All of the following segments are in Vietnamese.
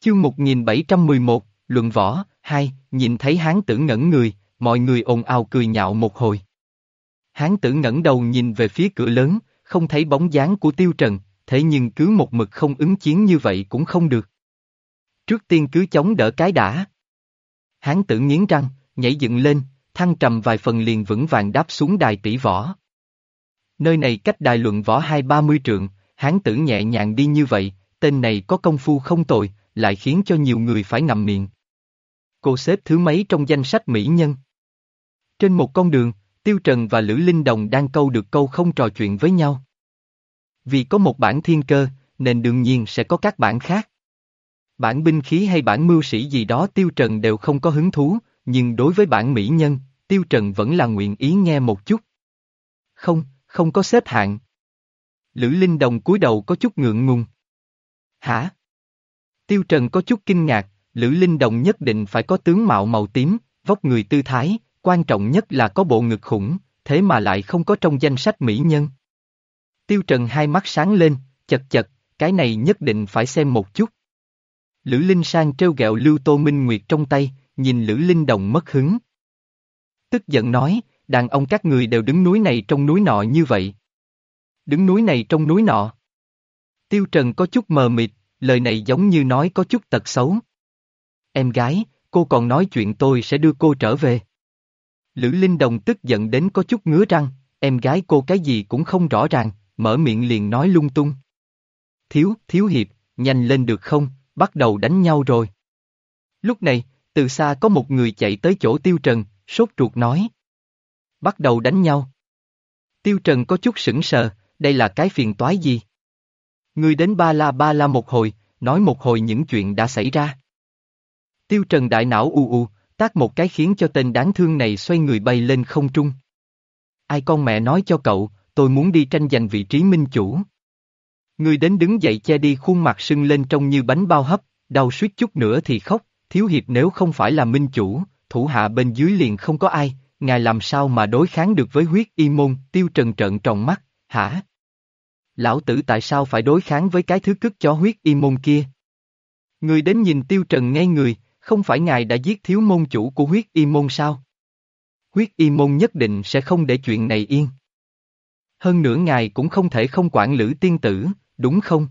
Chương 1711, Luận Võ, 2, nhìn thấy hán tử ngẩn người, mọi người ồn ào cười nhạo một hồi. Hán tử ngẩng đầu nhìn về phía cửa lớn, không thấy bóng dáng của Tiêu Trần, thế nhưng cứ một mực không ứng chiến như vậy cũng không được. Trước tiên cứ chống đỡ cái đã. Hán tử nghiến răng, nhảy dựng lên, thăng trầm vài phần liền vững vàng đáp xuống đài tỷ võ. Nơi này cách đài luận võ hai ba mươi trượng, hán tử nhẹ nhàng đi như vậy, tên này có công phu không tồi, lại khiến cho nhiều người phải ngậm miệng. Cô xếp thứ mấy trong danh sách mỹ nhân? Trên một con đường, Tiêu Trần và Lữ Linh Đồng đang câu được câu không trò chuyện với nhau. Vì có một bản thiên cơ, nên đương nhiên sẽ có các bản khác. Bản binh khí hay bản mưu sĩ gì đó Tiêu Trần đều không có hứng thú, nhưng đối với bản mỹ nhân, Tiêu Trần vẫn là nguyện ý nghe một chút. Không, không có xếp hạng. Lữ Linh Đồng cúi đầu có chút ngượng ngùng. Hả? Tiêu Trần có chút kinh ngạc, Lữ Linh Đồng nhất định phải có tướng mạo màu tím, vóc người tư thái, quan trọng nhất là có bộ ngực khủng, thế mà lại không có trong danh sách mỹ nhân. Tiêu Trần hai mắt sáng lên, chật chật, cái này nhất định phải xem một chút. Lữ Linh Sang treo gẹo Lưu Tô Minh Nguyệt trong tay, nhìn Lữ Linh Đồng mất hứng. Tức giận nói, đàn ông các người đều đứng núi này trong núi nọ như vậy. Đứng núi này trong núi nọ. Tiêu Trần có chút mờ mịt, lời này giống như nói có chút tật xấu. Em gái, cô còn nói chuyện tôi sẽ đưa cô trở về. Lữ Linh Đồng tức giận đến có chút ngứa răng, em gái cô cái gì cũng không rõ ràng, mở miệng liền nói lung tung. Thiếu, thiếu hiệp, nhanh lên được không, bắt đầu đánh nhau rồi. Lúc này, từ xa có một người chạy tới chỗ Tiêu Trần, sốt ruột nói. Bắt đầu đánh nhau. Tiêu Trần có chút sững sờ, đây là cái phiền toái gì? Ngươi đến ba la ba la một hồi, nói một hồi những chuyện đã xảy ra. Tiêu Trần đại não u u, tác một cái khiến cho tên đáng thương này xoay người bay lên không trung. Ai con mẹ nói cho cậu, tôi muốn đi tranh giành vị trí minh chủ. Người đến đứng dậy che đi khuôn mặt sưng lên trông như bánh bao hấp, đau suýt chút nữa thì khóc, thiếu hiệp nếu không phải là minh chủ, thủ hạ bên dưới liền không có ai, ngài làm sao mà đối kháng được với huyết y môn, tiêu trần trợn tròn mắt, hả? Lão tử tại sao phải đối kháng với cái thứ cức chó huyết y môn kia? Người đến nhìn tiêu trần ngay người, không phải ngài đã giết thiếu môn chủ của huyết y môn sao? Huyết y môn nhất định sẽ không để chuyện này yên. Hơn nữa ngài cũng không thể không quản lữ tiên tử, đúng không?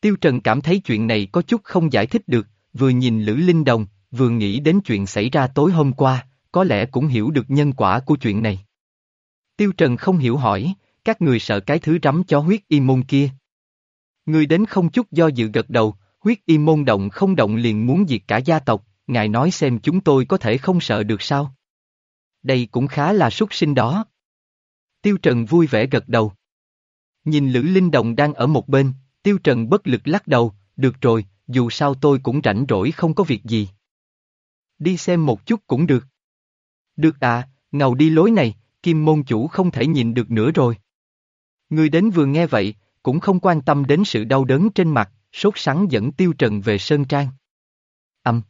Tiêu Trần cảm thấy chuyện này có chút không giải thích được, vừa nhìn Lữ Linh Đồng, vừa nghĩ đến chuyện xảy ra tối hôm qua, có lẽ cũng hiểu được nhân quả của chuyện này. Tiêu Trần không hiểu hỏi, các người sợ cái thứ rắm cho huyết y môn kia. Người đến không chút do dự gật đầu, huyết y môn động không động liền muốn diệt cả gia tộc, ngài nói xem chúng tôi có thể không sợ được sao? Đây cũng khá là súc sinh đó. Tiêu Trần vui vẻ gật đầu. Nhìn Lữ Linh Đồng đang ở một bên, Tiêu Trần bất lực lắc đầu, được rồi, dù sao tôi cũng rảnh rỗi không có việc gì. Đi xem một chút cũng được. Được à, ngầu đi lối này, Kim môn chủ không thể nhìn được nữa rồi. Người đến vừa nghe vậy, cũng không quan tâm đến sự đau đớn trên mặt, sốt sắng dẫn Tiêu Trần về Sơn Trang. Âm.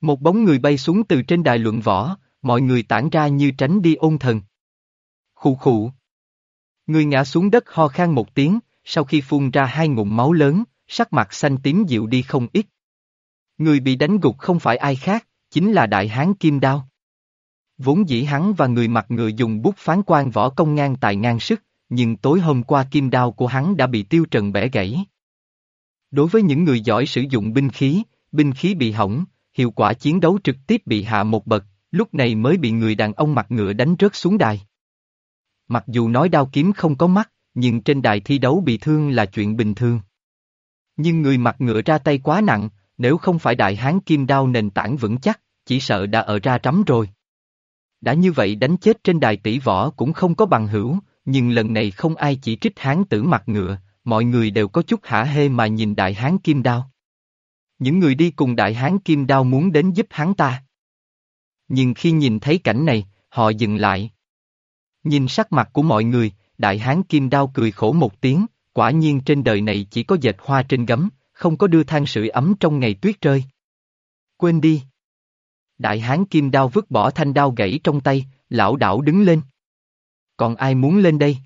Một bóng người bay xuống từ trên đài luận võ, mọi người tản ra như tránh đi ôn thần. Khụ khụ. Người ngã xuống đất ho khan một tiếng, sau khi phun ra hai ngụm máu lớn, sắc mặt xanh tím dịu đi không ít. Người bị đánh gục không phải ai khác, chính là Đại Hán Kim Đao. Vốn dĩ hắn và người mặt ngựa dùng bút phán quan võ công ngang tài ngang sức, nhưng tối hôm qua kim đao của hắn đã bị tiêu trần bẻ gãy. Đối với những người giỏi sử dụng binh khí, binh khí bị hỏng, hiệu quả chiến đấu trực tiếp bị hạ một bậc, lúc này mới bị người đàn ông mặc ngựa đánh rớt xuống đài. Mặc dù nói đao kiếm không có mắt, nhưng trên đài thi đấu bị thương là chuyện bình thường. Nhưng người mặc ngựa ra tay quá nặng, nếu không phải đại hán kim đao nền tảng vững chắc, chỉ sợ đã ở ra trắm rồi. Đã như vậy đánh chết trên đài tỷ võ cũng không có bằng hữu, nhưng lần này không ai chỉ trích hán tử mặt ngựa, mọi người đều có chút hả hê mà nhìn đại hán kim đao. Những người đi cùng đại hán kim đao muốn đến giúp hắn ta. Nhưng khi nhìn thấy cảnh này, họ dừng lại. Nhìn sắc mặt của mọi người, đại hán kim đao cười khổ một tiếng, quả nhiên trên đời này chỉ có dệt hoa trên gấm, không có đưa than sưởi ấm trong ngày tuyết rơi. Quên đi. Đại hán kim đao vứt bỏ thanh đao gãy trong tay, lão đảo đứng lên. Còn ai muốn lên đây?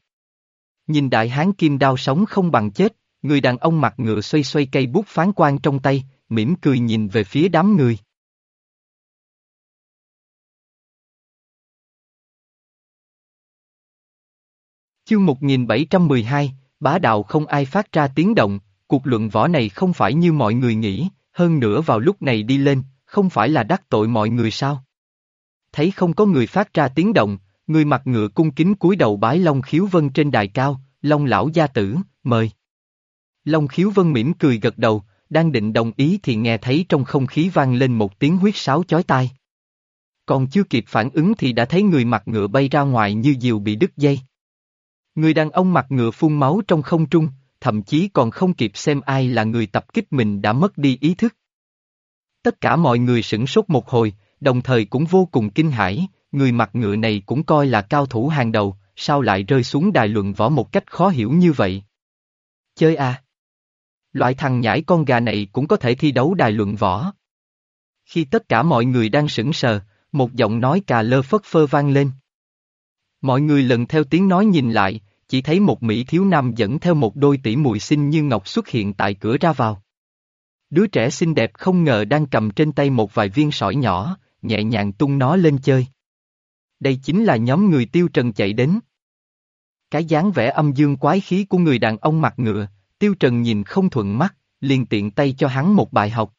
Nhìn đại hán kim đao sống không bằng chết, người đàn ông mặt ngựa xoay xoay cây bút phán quan trong tay, mỉm cười nhìn về phía đám người. Chương 1712, bá đạo không ai phát ra tiếng động, cuộc luận võ này không phải như mọi người nghĩ, hơn nữa vào lúc này đi lên, không phải là đắc tội mọi người sao? Thấy không có người phát ra tiếng động, người mặt ngựa cung kính cúi đầu bái Long Khiếu Vân trên đài cao, Long lão gia tử, mời. Long Khiếu Vân mỉm cười gật đầu, đang định đồng ý thì nghe thấy trong không khí vang lên một tiếng huyết sáo chói tai. Còn chưa kịp phản ứng thì đã thấy người mặt ngựa bay ra ngoài như diều bị đứt dây. Người đàn ông mặt ngựa phun máu trong không trung, thậm chí còn không kịp xem ai là người tập kích mình đã mất đi ý thức. Tất cả mọi người sửng sốt một hồi, đồng thời cũng vô cùng kinh hãi, người mặt ngựa này cũng coi là cao thủ hàng đầu, sao lại rơi xuống đài luận võ một cách khó hiểu như vậy? Chơi à? Loại thằng nhãi con gà này cũng có thể thi đấu đài luận võ. Khi tất cả mọi người đang sững sờ, một giọng nói cà lơ phất phơ vang lên. Mọi người lần theo tiếng nói nhìn lại, chỉ thấy một Mỹ thiếu nam dẫn theo một đôi tỷ muội xinh như ngọc xuất hiện tại cửa ra vào. Đứa trẻ xinh đẹp không ngờ đang cầm trên tay một vài viên sỏi nhỏ, nhẹ nhàng tung nó lên chơi. Đây chính là nhóm người tiêu trần chạy đến. Cái dáng vẻ âm dương quái khí của người đàn ông mặt ngựa, tiêu trần nhìn không thuận mắt, liền tiện tay cho hắn một bài học.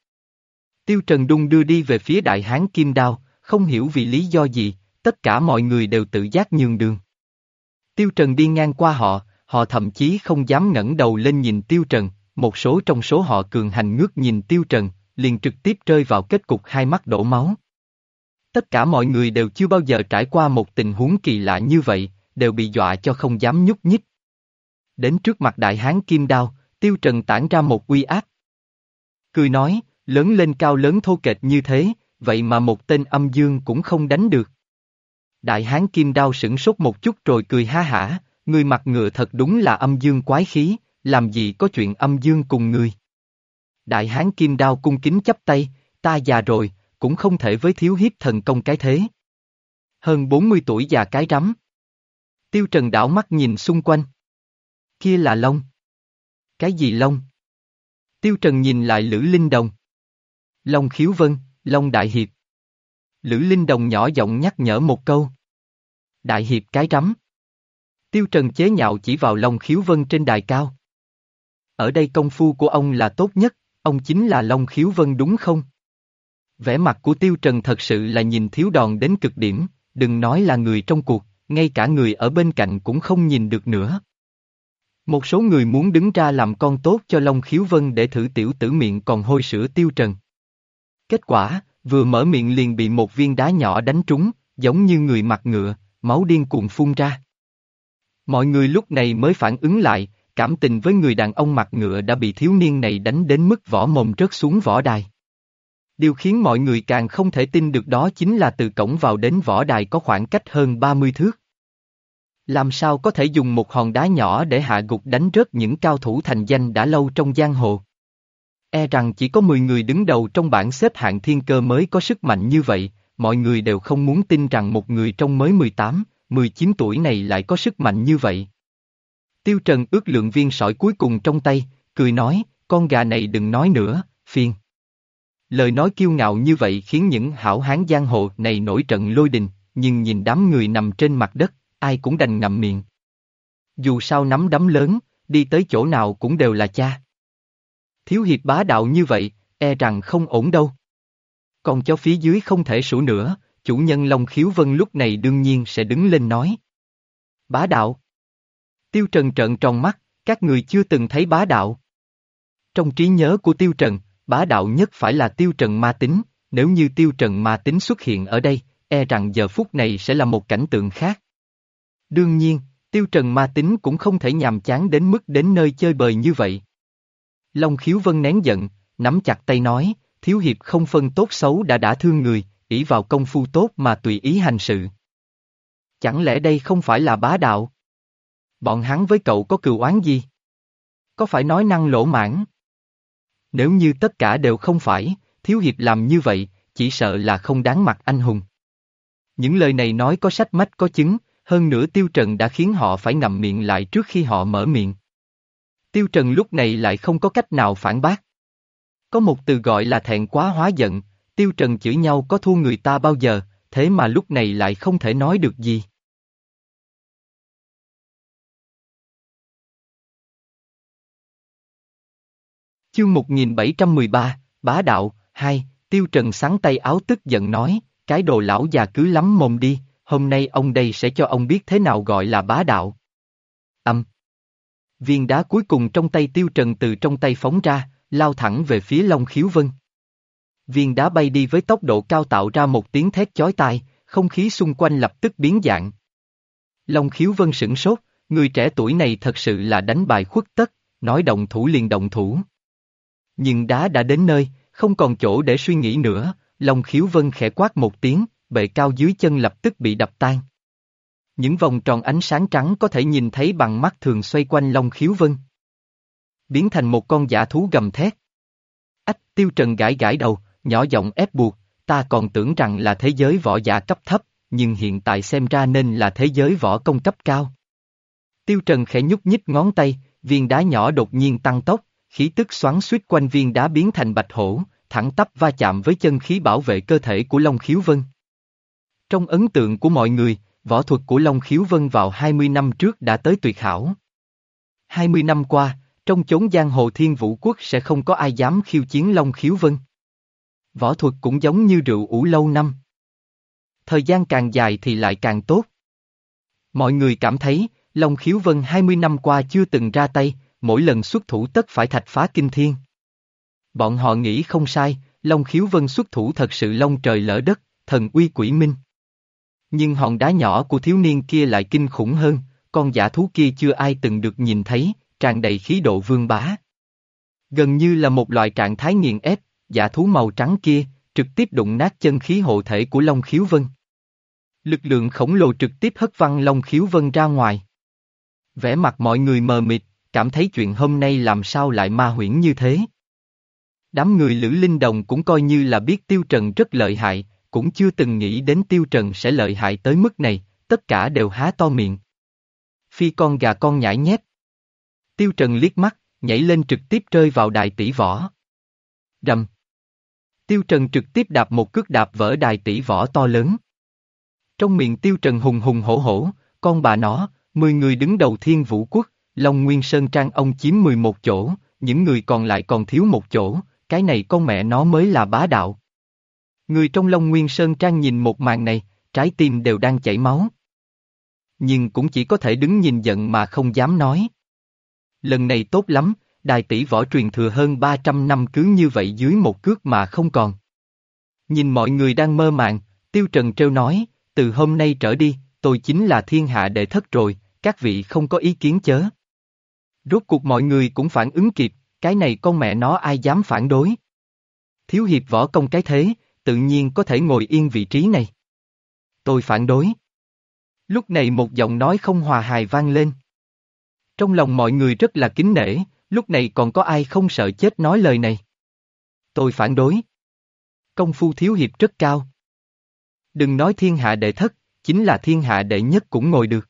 Tiêu trần đung đưa đi về phía đại hán kim đao, không hiểu vì lý do gì, tất cả mọi người đều tự giác nhường đường. Tiêu Trần đi ngang qua họ, họ thậm chí không dám ngẩng đầu lên nhìn Tiêu Trần, một số trong số họ cường hành ngước nhìn Tiêu Trần, liền trực tiếp rơi vào kết cục hai mắt đổ máu. Tất cả mọi người đều chưa bao giờ trải qua một tình huống kỳ lạ như vậy, đều bị dọa cho không dám nhúc nhích. Đến trước mặt đại hán kim đao, Tiêu Trần tản ra một uy áp. Cười nói, lớn lên cao lớn thô kệch như thế, vậy mà một tên âm dương cũng không đánh được. Đại hán kim đao sửng sốt một chút rồi cười ha hả, người mặt ngựa thật đúng là âm dương quái khí, làm gì có chuyện âm dương cùng người. Đại hán kim đao cung kính chấp tay, ta già rồi, cũng không thể với thiếu hiếp thần công cái thế. Hơn 40 tuổi già cái rắm. Tiêu Trần đảo mắt nhìn xung quanh. Kia là Long. Cái gì Long? Tiêu Trần nhìn lại Lữ Linh Đồng. Long Khiếu Vân, Long Đại Hiệp. Lữ Linh Đồng nhỏ giọng nhắc nhở một câu. Đại hiệp cái rắm. Tiêu Trần chế nhạo chỉ vào Long Khiếu Vân trên đài cao. Ở đây công phu của ông là tốt nhất, ông chính là Long Khiếu Vân đúng không? Vẻ mặt của Tiêu Trần thật sự là nhìn thiếu đòn đến cực điểm, đừng nói là người trong cuộc, ngay cả người ở bên cạnh cũng không nhìn được nữa. Một số người muốn đứng ra làm con tốt cho Long Khiếu Vân để thử tiểu tử miệng còn hôi sữa Tiêu Trần. Kết quả, vừa mở miệng liền bị một viên đá nhỏ đánh trúng, giống như người mặt ngựa, máu điên cuồng phun ra. Mọi người lúc này mới phản ứng lại, cảm tình với người đàn ông mặt ngựa đã bị thiếu niên này đánh đến mức vỏ mồm rớt xuống võ đài. Điều khiến mọi người càng không thể tin được đó chính là từ cổng vào đến võ đài có khoảng cách hơn 30 thước. Làm sao có thể dùng một hòn đá nhỏ để hạ gục đánh rớt những cao thủ thành danh đã lâu trong giang hồ? E rằng chỉ có 10 người đứng đầu trong bảng xếp hạng thiên cơ mới có sức mạnh như vậy, mọi người đều không muốn tin rằng một người trong mới 18, 19 tuổi này lại có sức mạnh như vậy. Tiêu Trần ước lượng viên sỏi cuối cùng trong tay, cười nói, con gà này đừng nói nữa, phiền. Lời nói kiêu ngạo như vậy khiến những hảo hán giang hồ này nổi trận lôi đình, nhưng nhìn đám người nằm trên mặt đất, ai cũng đành ngậm miệng. Dù sao nắm đấm lớn, đi tới chỗ nào cũng đều là cha. Thiếu hiệp bá đạo như vậy, e rằng không ổn đâu. Còn cho phía dưới không thể sủ nữa, chủ nhân Long Khiếu Vân lúc này đương nhiên sẽ đứng lên nói. Bá đạo. Tiêu Trần trợn tròn mắt, các người chưa từng thấy bá đạo. Trong trí nhớ của Tiêu Trần, bá đạo nhất phải là Tiêu Trần ma tính, nếu như Tiêu Trần ma tính xuất hiện ở đây, e rằng giờ phút này sẽ là một cảnh tượng khác. Đương nhiên, Tiêu Trần ma tính cũng không thể nhàm chán đến mức đến nơi chơi bời như vậy. Long Khiếu Vân nén giận, nắm chặt tay nói, thiếu hiệp không phân tốt xấu đã đã thương người, ỷ vào công phu tốt mà tùy ý hành sự. Chẳng lẽ đây không phải là bá đạo? Bọn hắn với cậu có cừu oán gì? Có phải nói năng lỗ mãn? Nếu như tất cả đều không phải, thiếu hiệp làm như vậy, chỉ sợ là không đáng mặt anh hùng. Những lời này nói có sách mách có chứng, hơn nữa tiêu trần đã khiến họ phải ngậm miệng lại trước khi họ mở miệng. Tiêu Trần lúc này lại không có cách nào phản bác. Có một từ gọi là thẹn quá hóa giận, Tiêu Trần chửi nhau có thua người ta bao giờ, thế mà lúc này lại không thể nói được gì. Chương 1713, Bá Đạo, 2, Tiêu Trần sáng tay áo tức giận nói, cái đồ lão già cứ lắm mồm đi, hôm nay ông đây sẽ cho ông biết thế nào gọi là bá đạo. Âm. Viên đá cuối cùng trong tay Tiêu Trần từ trong tay phóng ra, lao thẳng về phía Long Khiếu Vân. Viên đá bay đi với tốc độ cao tạo ra một tiếng thét chói tai, không khí xung quanh lập tức biến dạng. Long Khiếu Vân sửng sốt, người trẻ tuổi này thật sự là đánh bài khuất tất, nói động thủ liền động thủ. Nhưng đá đã đến nơi, không còn chỗ để suy nghĩ nữa, Long Khiếu Vân khẽ quát một tiếng, bệ cao dưới chân lập tức bị đập tan. Những vòng tròn ánh sáng trắng có thể nhìn thấy bằng mắt thường xoay quanh Long Khiếu Vân. Biến thành một con giả thú gầm thét. Ách tiêu trần gãi gãi đầu, nhỏ giọng ép buộc, ta còn tưởng rằng là thế giới võ giả cấp thấp, nhưng hiện tại xem ra nên là thế giới võ công cấp cao. Tiêu trần khẽ nhúc nhích ngón tay, viên đá nhỏ đột nhiên tăng tốc, khí tức xoắn suýt quanh viên đá biến thành bạch hổ, thẳng tắp va chạm với chân khí bảo vệ cơ thể của Long Khiếu Vân. Trong ấn tượng của mọi người, võ thuật của Long Khiếu Vân vào 20 năm trước đã tới tuyệt hảo. 20 năm qua, trong chốn giang hồ thiên vũ quốc sẽ không có ai dám khiêu chiến Long Khiếu Vân. Võ thuật cũng giống như rượu ủ lâu năm. Thời gian càng dài thì lại càng tốt. Mọi người cảm thấy, Long Khiếu Vân 20 năm qua chưa từng ra tay, mỗi lần xuất thủ tất phải thạch phá kinh thiên. Bọn họ nghĩ không sai, Long Khiếu Vân xuất thủ thật sự long trời lỡ đất, thần uy quỷ minh. Nhưng hòn đá nhỏ của thiếu niên kia lại kinh khủng hơn, con giả thú kia chưa ai từng được nhìn thấy, tràn đầy khí độ vương bá. Gần như là một loại trạng thái nghiền ép, giả thú màu trắng kia, trực tiếp đụng nát chân khí hộ thể của Long Khiếu Vân. Lực lượng khổng lồ trực tiếp hất văng Long Khiếu Vân ra ngoài. Vẻ mặt mọi người mờ mịt, cảm thấy chuyện hôm nay làm sao lại ma huyễn như thế. Đám người Lữ Linh Đồng cũng coi như là biết Tiêu Trần rất lợi hại, cũng chưa từng nghĩ đến Tiêu Trần sẽ lợi hại tới mức này, tất cả đều há to miệng. Phi con gà con nhảy nhét Tiêu Trần liếc mắt, nhảy lên trực tiếp rơi vào đài tỷ võ. Rầm. Tiêu Trần trực tiếp đạp một cước đạp vỡ đài tỷ võ to lớn. Trong miệng Tiêu Trần hùng hùng hổ hổ, con bà nó, 10 người đứng đầu thiên vũ quốc, Long Nguyên Sơn Trang ông chiếm 11 chỗ, những người còn lại còn thiếu một chỗ, cái này con mẹ nó mới là bá đạo. Người trong Long Nguyên Sơn Trang nhìn một màn này, trái tim đều đang chảy máu. Nhưng cũng chỉ có thể đứng nhìn giận mà không dám nói. Lần này tốt lắm, đài tỷ võ truyền thừa hơn 300 năm cứ như vậy dưới một cước mà không còn. Nhìn mọi người đang mơ màng, Tiêu Trần trêu nói, từ hôm nay trở đi, tôi chính là thiên hạ đệ thất rồi, các vị không có ý kiến chớ. Rốt cuộc mọi người cũng phản ứng kịp, cái này con mẹ nó ai dám phản đối. Thiếu hiệp võ công cái thế, tự nhiên có thể ngồi yên vị trí này. Tôi phản đối. Lúc này một giọng nói không hòa hài vang lên. Trong lòng mọi người rất là kính nể, lúc này còn có ai không sợ chết nói lời này. Tôi phản đối. Công phu thiếu hiệp rất cao. Đừng nói thiên hạ đệ thất, chính là thiên hạ đệ nhất cũng ngồi được.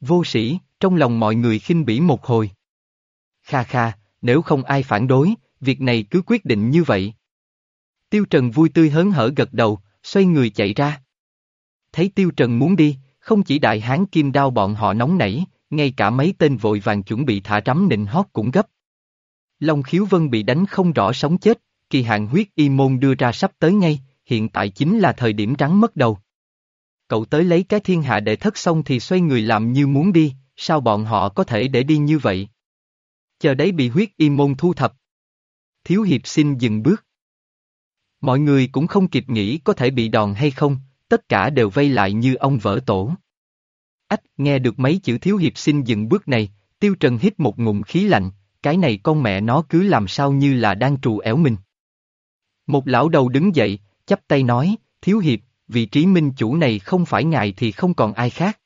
Vô sĩ, trong lòng mọi người khinh bỉ một hồi. Kha kha, nếu không ai phản đối, việc này cứ quyết định như vậy. Tiêu Trần vui tươi hớn hở gật đầu, xoay người chạy ra. Thấy Tiêu Trần muốn đi, không chỉ đại hán kim đao bọn họ nóng nảy, ngay cả mấy tên vội vàng chuẩn bị thả rắm nịnh hót cũng gấp. Long khiếu vân bị đánh không rõ sống chết, kỳ hạn huyết y môn đưa ra sắp tới ngay, hiện tại chính là thời điểm trắng mất đầu. Cậu tới lấy cái thiên hạ đệ thất xong thì xoay người làm như muốn đi, sao bọn họ có thể để đi như vậy? Chờ đấy bị huyết y môn thu thập. Thiếu hiệp xin dừng bước. Mọi người cũng không kịp nghĩ có thể bị đòn hay không, tất cả đều vây lại như ông vỡ tổ. Ách, nghe được mấy chữ thiếu hiệp xin dừng bước này, tiêu trần hít một ngụm khí lạnh, cái này con mẹ nó cứ làm sao như là đang trù ẻo mình. Một lão đầu đứng dậy, chắp tay nói, thiếu hiệp, vị trí minh chủ này không phải ngài thì không còn ai khác.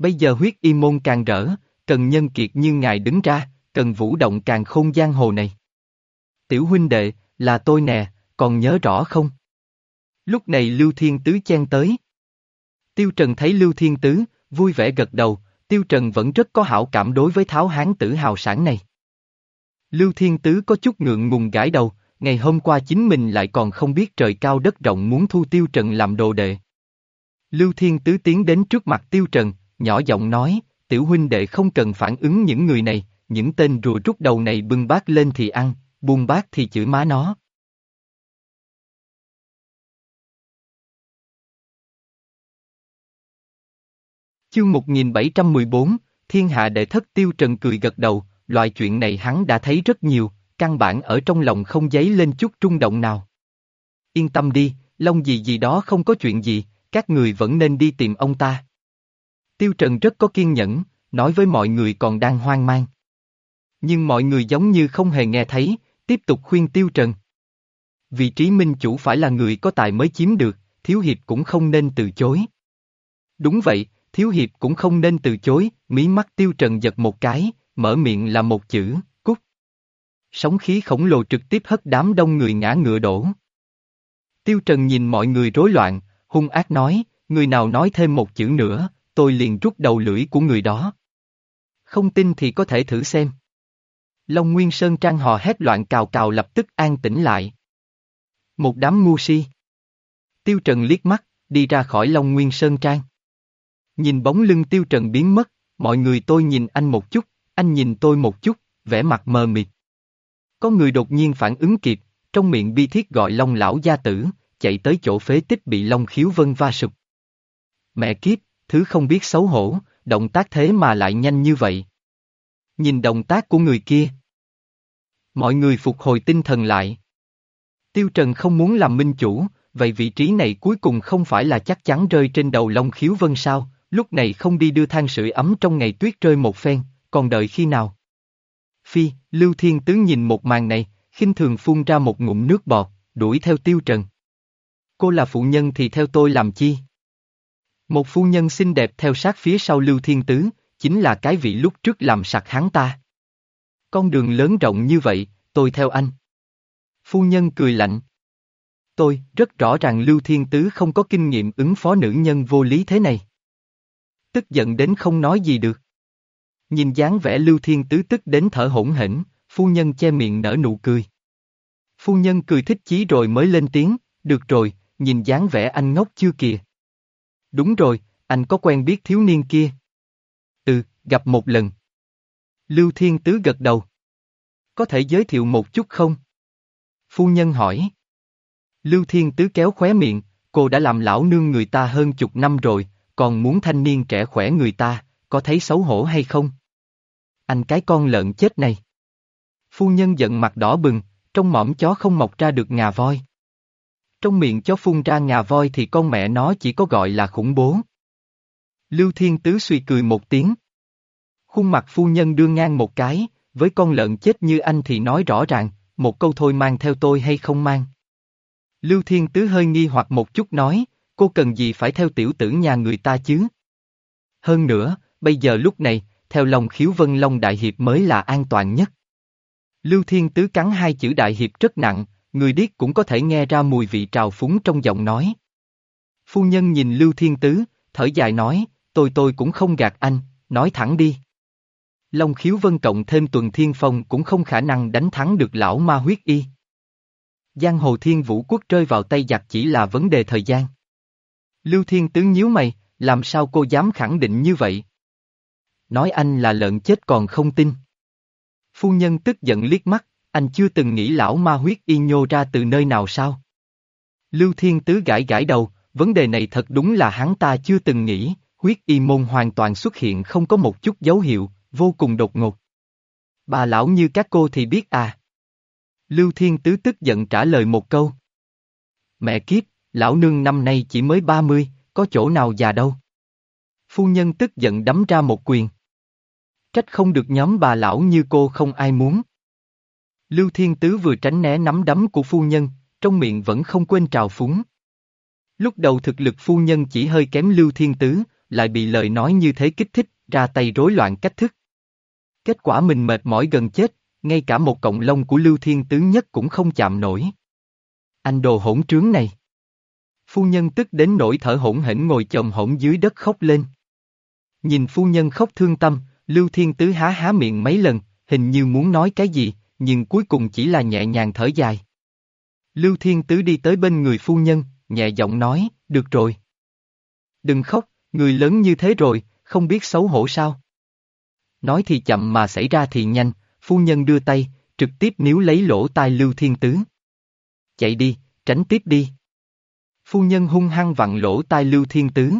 Bây giờ huyết y môn càng rỡ, cần nhân kiệt như ngài đứng ra, cần vũ động càng khôn giang hồ này. Tiểu huynh đệ, là tôi nè, còn nhớ rõ không? Lúc này Lưu Thiên Tứ chen tới. Tiêu Trần thấy Lưu Thiên Tứ, vui vẻ gật đầu, Tiêu Trần vẫn rất có hảo cảm đối với tháo hán tử hào sản này. Lưu Thiên Tứ có chút ngượng ngùng gãi đầu, ngày hôm qua chính mình lại còn không biết trời cao đất rộng muốn thu Tiêu Trần làm đồ đệ. Lưu Thiên Tứ tiến đến trước mặt Tiêu Trần, nhỏ giọng nói, tiểu huynh đệ không cần phản ứng những người này, những tên rùa rút đầu này bưng bát lên thì ăn, buông bát thì chửi má nó. Chương 1714, Thiên hạ đệ thất tiêu trần cười gật đầu, loại chuyện này hắn đã thấy rất nhiều, căn bản ở trong lòng không giấy lên chút trung động nào. Yên tâm đi, Long gì gì đó không có chuyện gì, các người vẫn nên đi tìm ông ta. Tiêu Trần rất có kiên nhẫn, nói với mọi người còn đang hoang mang. Nhưng mọi người giống như không hề nghe thấy, tiếp tục khuyên Tiêu Trần. Vị trí minh chủ phải là người có tài mới chiếm được, Thiếu Hiệp cũng không nên từ chối. Đúng vậy, Thiếu Hiệp cũng không nên từ chối, mí mắt Tiêu Trần giật một cái, mở miệng là một chữ, cút. Sóng khí khổng lồ trực tiếp hất đám đông người ngã ngựa đổ. Tiêu Trần nhìn mọi người rối loạn, hung ác nói, người nào nói thêm một chữ nữa, tôi liền rút đầu lưỡi của người đó. Không tin thì có thể thử xem. Long Nguyên Sơn Trang hò hét loạn cào cào lập tức an tĩnh lại. Một đám ngu si. Tiêu Trần liếc mắt, đi ra khỏi Long Nguyên Sơn Trang. Nhìn bóng lưng Tiêu Trần biến mất, mọi người tôi nhìn anh một chút, anh nhìn tôi một chút, vẻ mặt mờ mịt. Có người đột nhiên phản ứng kịp, trong miệng bi thiết gọi Long lão gia tử, chạy tới chỗ phế tích bị Long khiếu vân va sụp. Mẹ kiếp, thứ không biết xấu hổ, động tác thế mà lại nhanh như vậy. Nhìn động tác của người kia. Mọi người phục hồi tinh thần lại. Tiêu Trần không muốn làm minh chủ, vậy vị trí này cuối cùng không phải là chắc chắn rơi trên đầu Long khiếu vân sao, lúc này không đi đưa than sưởi ấm trong ngày tuyết rơi một phen, còn đợi khi nào? Phi, Lưu Thiên Tứ nhìn một màn này, khinh thường phun ra một ngụm nước bọt, đuổi theo Tiêu Trần. Cô là phụ nhân thì theo tôi làm chi? Một phu nhân xinh đẹp theo sát phía sau Lưu Thiên Tứ, chính là cái vị lúc trước làm sặc hắn ta. Con đường lớn rộng như vậy, tôi theo anh. Phu nhân cười lạnh. Tôi, rất rõ ràng Lưu Thiên Tứ không có kinh nghiệm ứng phó nữ nhân vô lý thế này. Tức giận đến không nói gì được. Nhìn dáng vẻ Lưu Thiên Tứ tức đến thở hổn hển, phu nhân che miệng nở nụ cười. Phu nhân cười thích chí rồi mới lên tiếng, được rồi, nhìn dáng vẻ anh ngốc chưa kìa. Đúng rồi, anh có quen biết thiếu niên kia. Ừ, gặp một lần. Lưu Thiên Tứ gật đầu. Có thể giới thiệu một chút không? Phu nhân hỏi. Lưu Thiên Tứ kéo khóe miệng, cô đã làm lão nương người ta hơn chục năm rồi, còn muốn thanh niên trẻ khỏe người ta, có thấy xấu hổ hay không? Anh cái con lợn chết này. Phu nhân giận mặt đỏ bừng, trong mõm chó không mọc ra được ngà voi. Trong miệng chó phun ra ngà voi thì con mẹ nó chỉ có gọi là khủng bố. Lưu Thiên Tứ suy cười một tiếng. Khuôn mặt phu nhân đưa ngang một cái, với con lợn chết như anh thì nói rõ ràng, một câu thôi mang theo tôi hay không mang. Lưu Thiên Tứ hơi nghi hoặc một chút nói, cô cần gì phải theo tiểu tử nhà người ta chứ? Hơn nữa, bây giờ lúc này, theo lòng khiếu vân long đại hiệp mới là an toàn nhất. Lưu Thiên Tứ cắn hai chữ đại hiệp rất nặng, người điếc cũng có thể nghe ra mùi vị trào phúng trong giọng nói. Phu nhân nhìn Lưu Thiên Tứ, thở dài nói, tôi tôi cũng không gạt anh, nói thẳng đi. Long khiếu vân cộng thêm tuần thiên phong cũng không khả năng đánh thắng được lão ma huyết y. Giang hồ thiên vũ quốc rơi vào tay giặc chỉ là vấn đề thời gian. Lưu Thiên Tứ nhíu mày, làm sao cô dám khẳng định như vậy? Nói anh là lợn chết còn không tin. Phu nhân tức giận liếc mắt, anh chưa từng nghĩ lão ma huyết y nhô ra từ nơi nào sao? Lưu Thiên Tứ gãi gãi đầu, vấn đề này thật đúng là hắn ta chưa từng nghĩ, huyết y môn hoàn toàn xuất hiện không có một chút dấu hiệu, vô cùng đột ngột. Bà lão như các cô thì biết à. Lưu Thiên Tứ tức giận trả lời một câu. Mẹ kiếp, lão nương năm nay chỉ mới 30, có chỗ nào già đâu. Phu nhân tức giận đấm ra một quyền. Trách không được nhóm bà lão như cô không ai muốn. Lưu Thiên Tứ vừa tránh né nắm đấm của phu nhân, trong miệng vẫn không quên trào phúng. Lúc đầu thực lực phu nhân chỉ hơi kém Lưu Thiên Tứ, lại bị lời nói như thế kích thích, ra tay rối loạn cách thức. Kết quả mình mệt mỏi gần chết, ngay cả một cộng lông của Lưu Thiên Tứ nhất cũng không chạm nổi. Anh đồ hỗn trướng này. Phu nhân tức đến nỗi thở hỗn hển ngồi chồng hỗn dưới đất khóc lên. Nhìn phu nhân khóc thương tâm, Lưu Thiên Tứ há há miệng mấy lần, hình như muốn nói cái gì, nhưng cuối cùng chỉ là nhẹ nhàng thở dài. Lưu Thiên Tứ đi tới bên người phu nhân, nhẹ giọng nói, được rồi. Đừng khóc, người lớn như thế rồi, không biết xấu hổ sao. Nói thì chậm mà xảy ra thì nhanh, phu nhân đưa tay, trực tiếp níu lấy lỗ tai Lưu Thiên Tứ. Chạy đi, tránh tiếp đi. Phu nhân hung hăng vặn lỗ tai Lưu Thiên Tứ.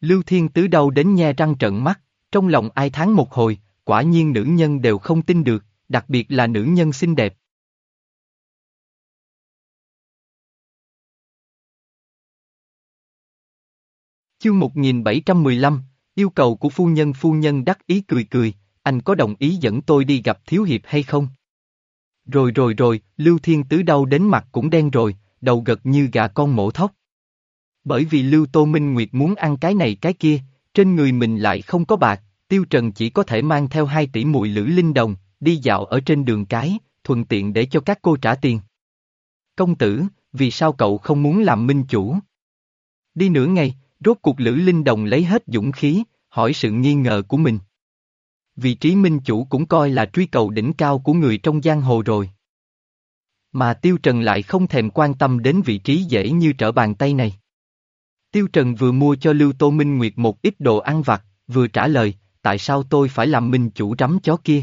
Lưu Thiên Tứ đau đến nhe răng trận mắt, trong lòng ai tháng một hồi, quả nhiên nữ nhân đều không tin được, đặc biệt là nữ nhân xinh đẹp. Chương 1715, yêu cầu của phu nhân phu nhân đắc ý cười cười, anh có đồng ý dẫn tôi đi gặp Thiếu Hiệp hay không? Rồi rồi rồi, Lưu Thiên Tứ đau đến mặt cũng đen rồi, đầu gật như gà con mổ thóc. Bởi vì Lưu Tô Minh Nguyệt muốn ăn cái này cái kia, trên người mình lại không có bạc, Tiêu Trần chỉ có thể mang theo hai tỷ muội lữ linh đồng, đi dạo ở trên đường cái, thuận tiện để cho các cô trả tiền. Công tử, vì sao cậu không muốn làm minh chủ? Đi nửa ngày, rốt cuộc lữ linh đồng lấy hết dũng khí, hỏi sự nghi ngờ của mình. Vị trí minh chủ cũng coi là truy cầu đỉnh cao của người trong giang hồ rồi. Mà Tiêu Trần lại không thèm quan tâm đến vị trí dễ như trở bàn tay này. Tiêu Trần vừa mua cho Lưu Tô Minh Nguyệt một ít đồ ăn vặt, vừa trả lời, tại sao tôi phải làm minh chủ rắm chó kia?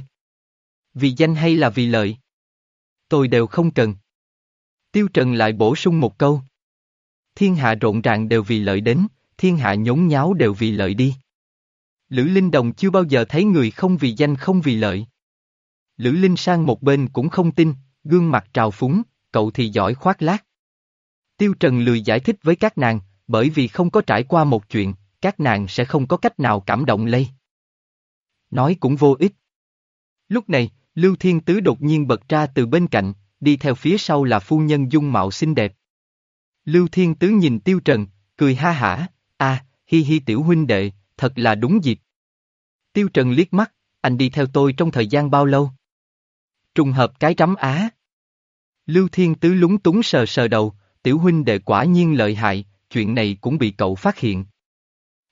Vì danh hay là vì lợi? Tôi đều không cần. Tiêu Trần lại bổ sung một câu. Thiên hạ rộn ràng đều vì lợi đến, thiên hạ nhốn nháo đều vì lợi đi. Lữ Linh Đồng chưa bao giờ thấy người không vì danh không vì lợi. Lữ Linh sang một bên cũng không tin, gương mặt trào phúng, cậu thì giỏi khoác lác. Tiêu Trần lười giải thích với các nàng, bởi vì không có trải qua một chuyện, các nàng sẽ không có cách nào cảm động lây. Nói cũng vô ích. Lúc này, Lưu Thiên Tứ đột nhiên bật ra từ bên cạnh, đi theo phía sau là phu nhân dung mạo xinh đẹp. Lưu Thiên Tứ nhìn Tiêu Trần, cười ha hả, a, hi hi tiểu huynh đệ, thật là đúng dịp. Tiêu Trần liếc mắt, anh đi theo tôi trong thời gian bao lâu? Trùng hợp cái rắm á. Lưu Thiên Tứ lúng túng sờ sờ đầu, tiểu huynh đệ quả nhiên lợi hại, chuyện này cũng bị cậu phát hiện.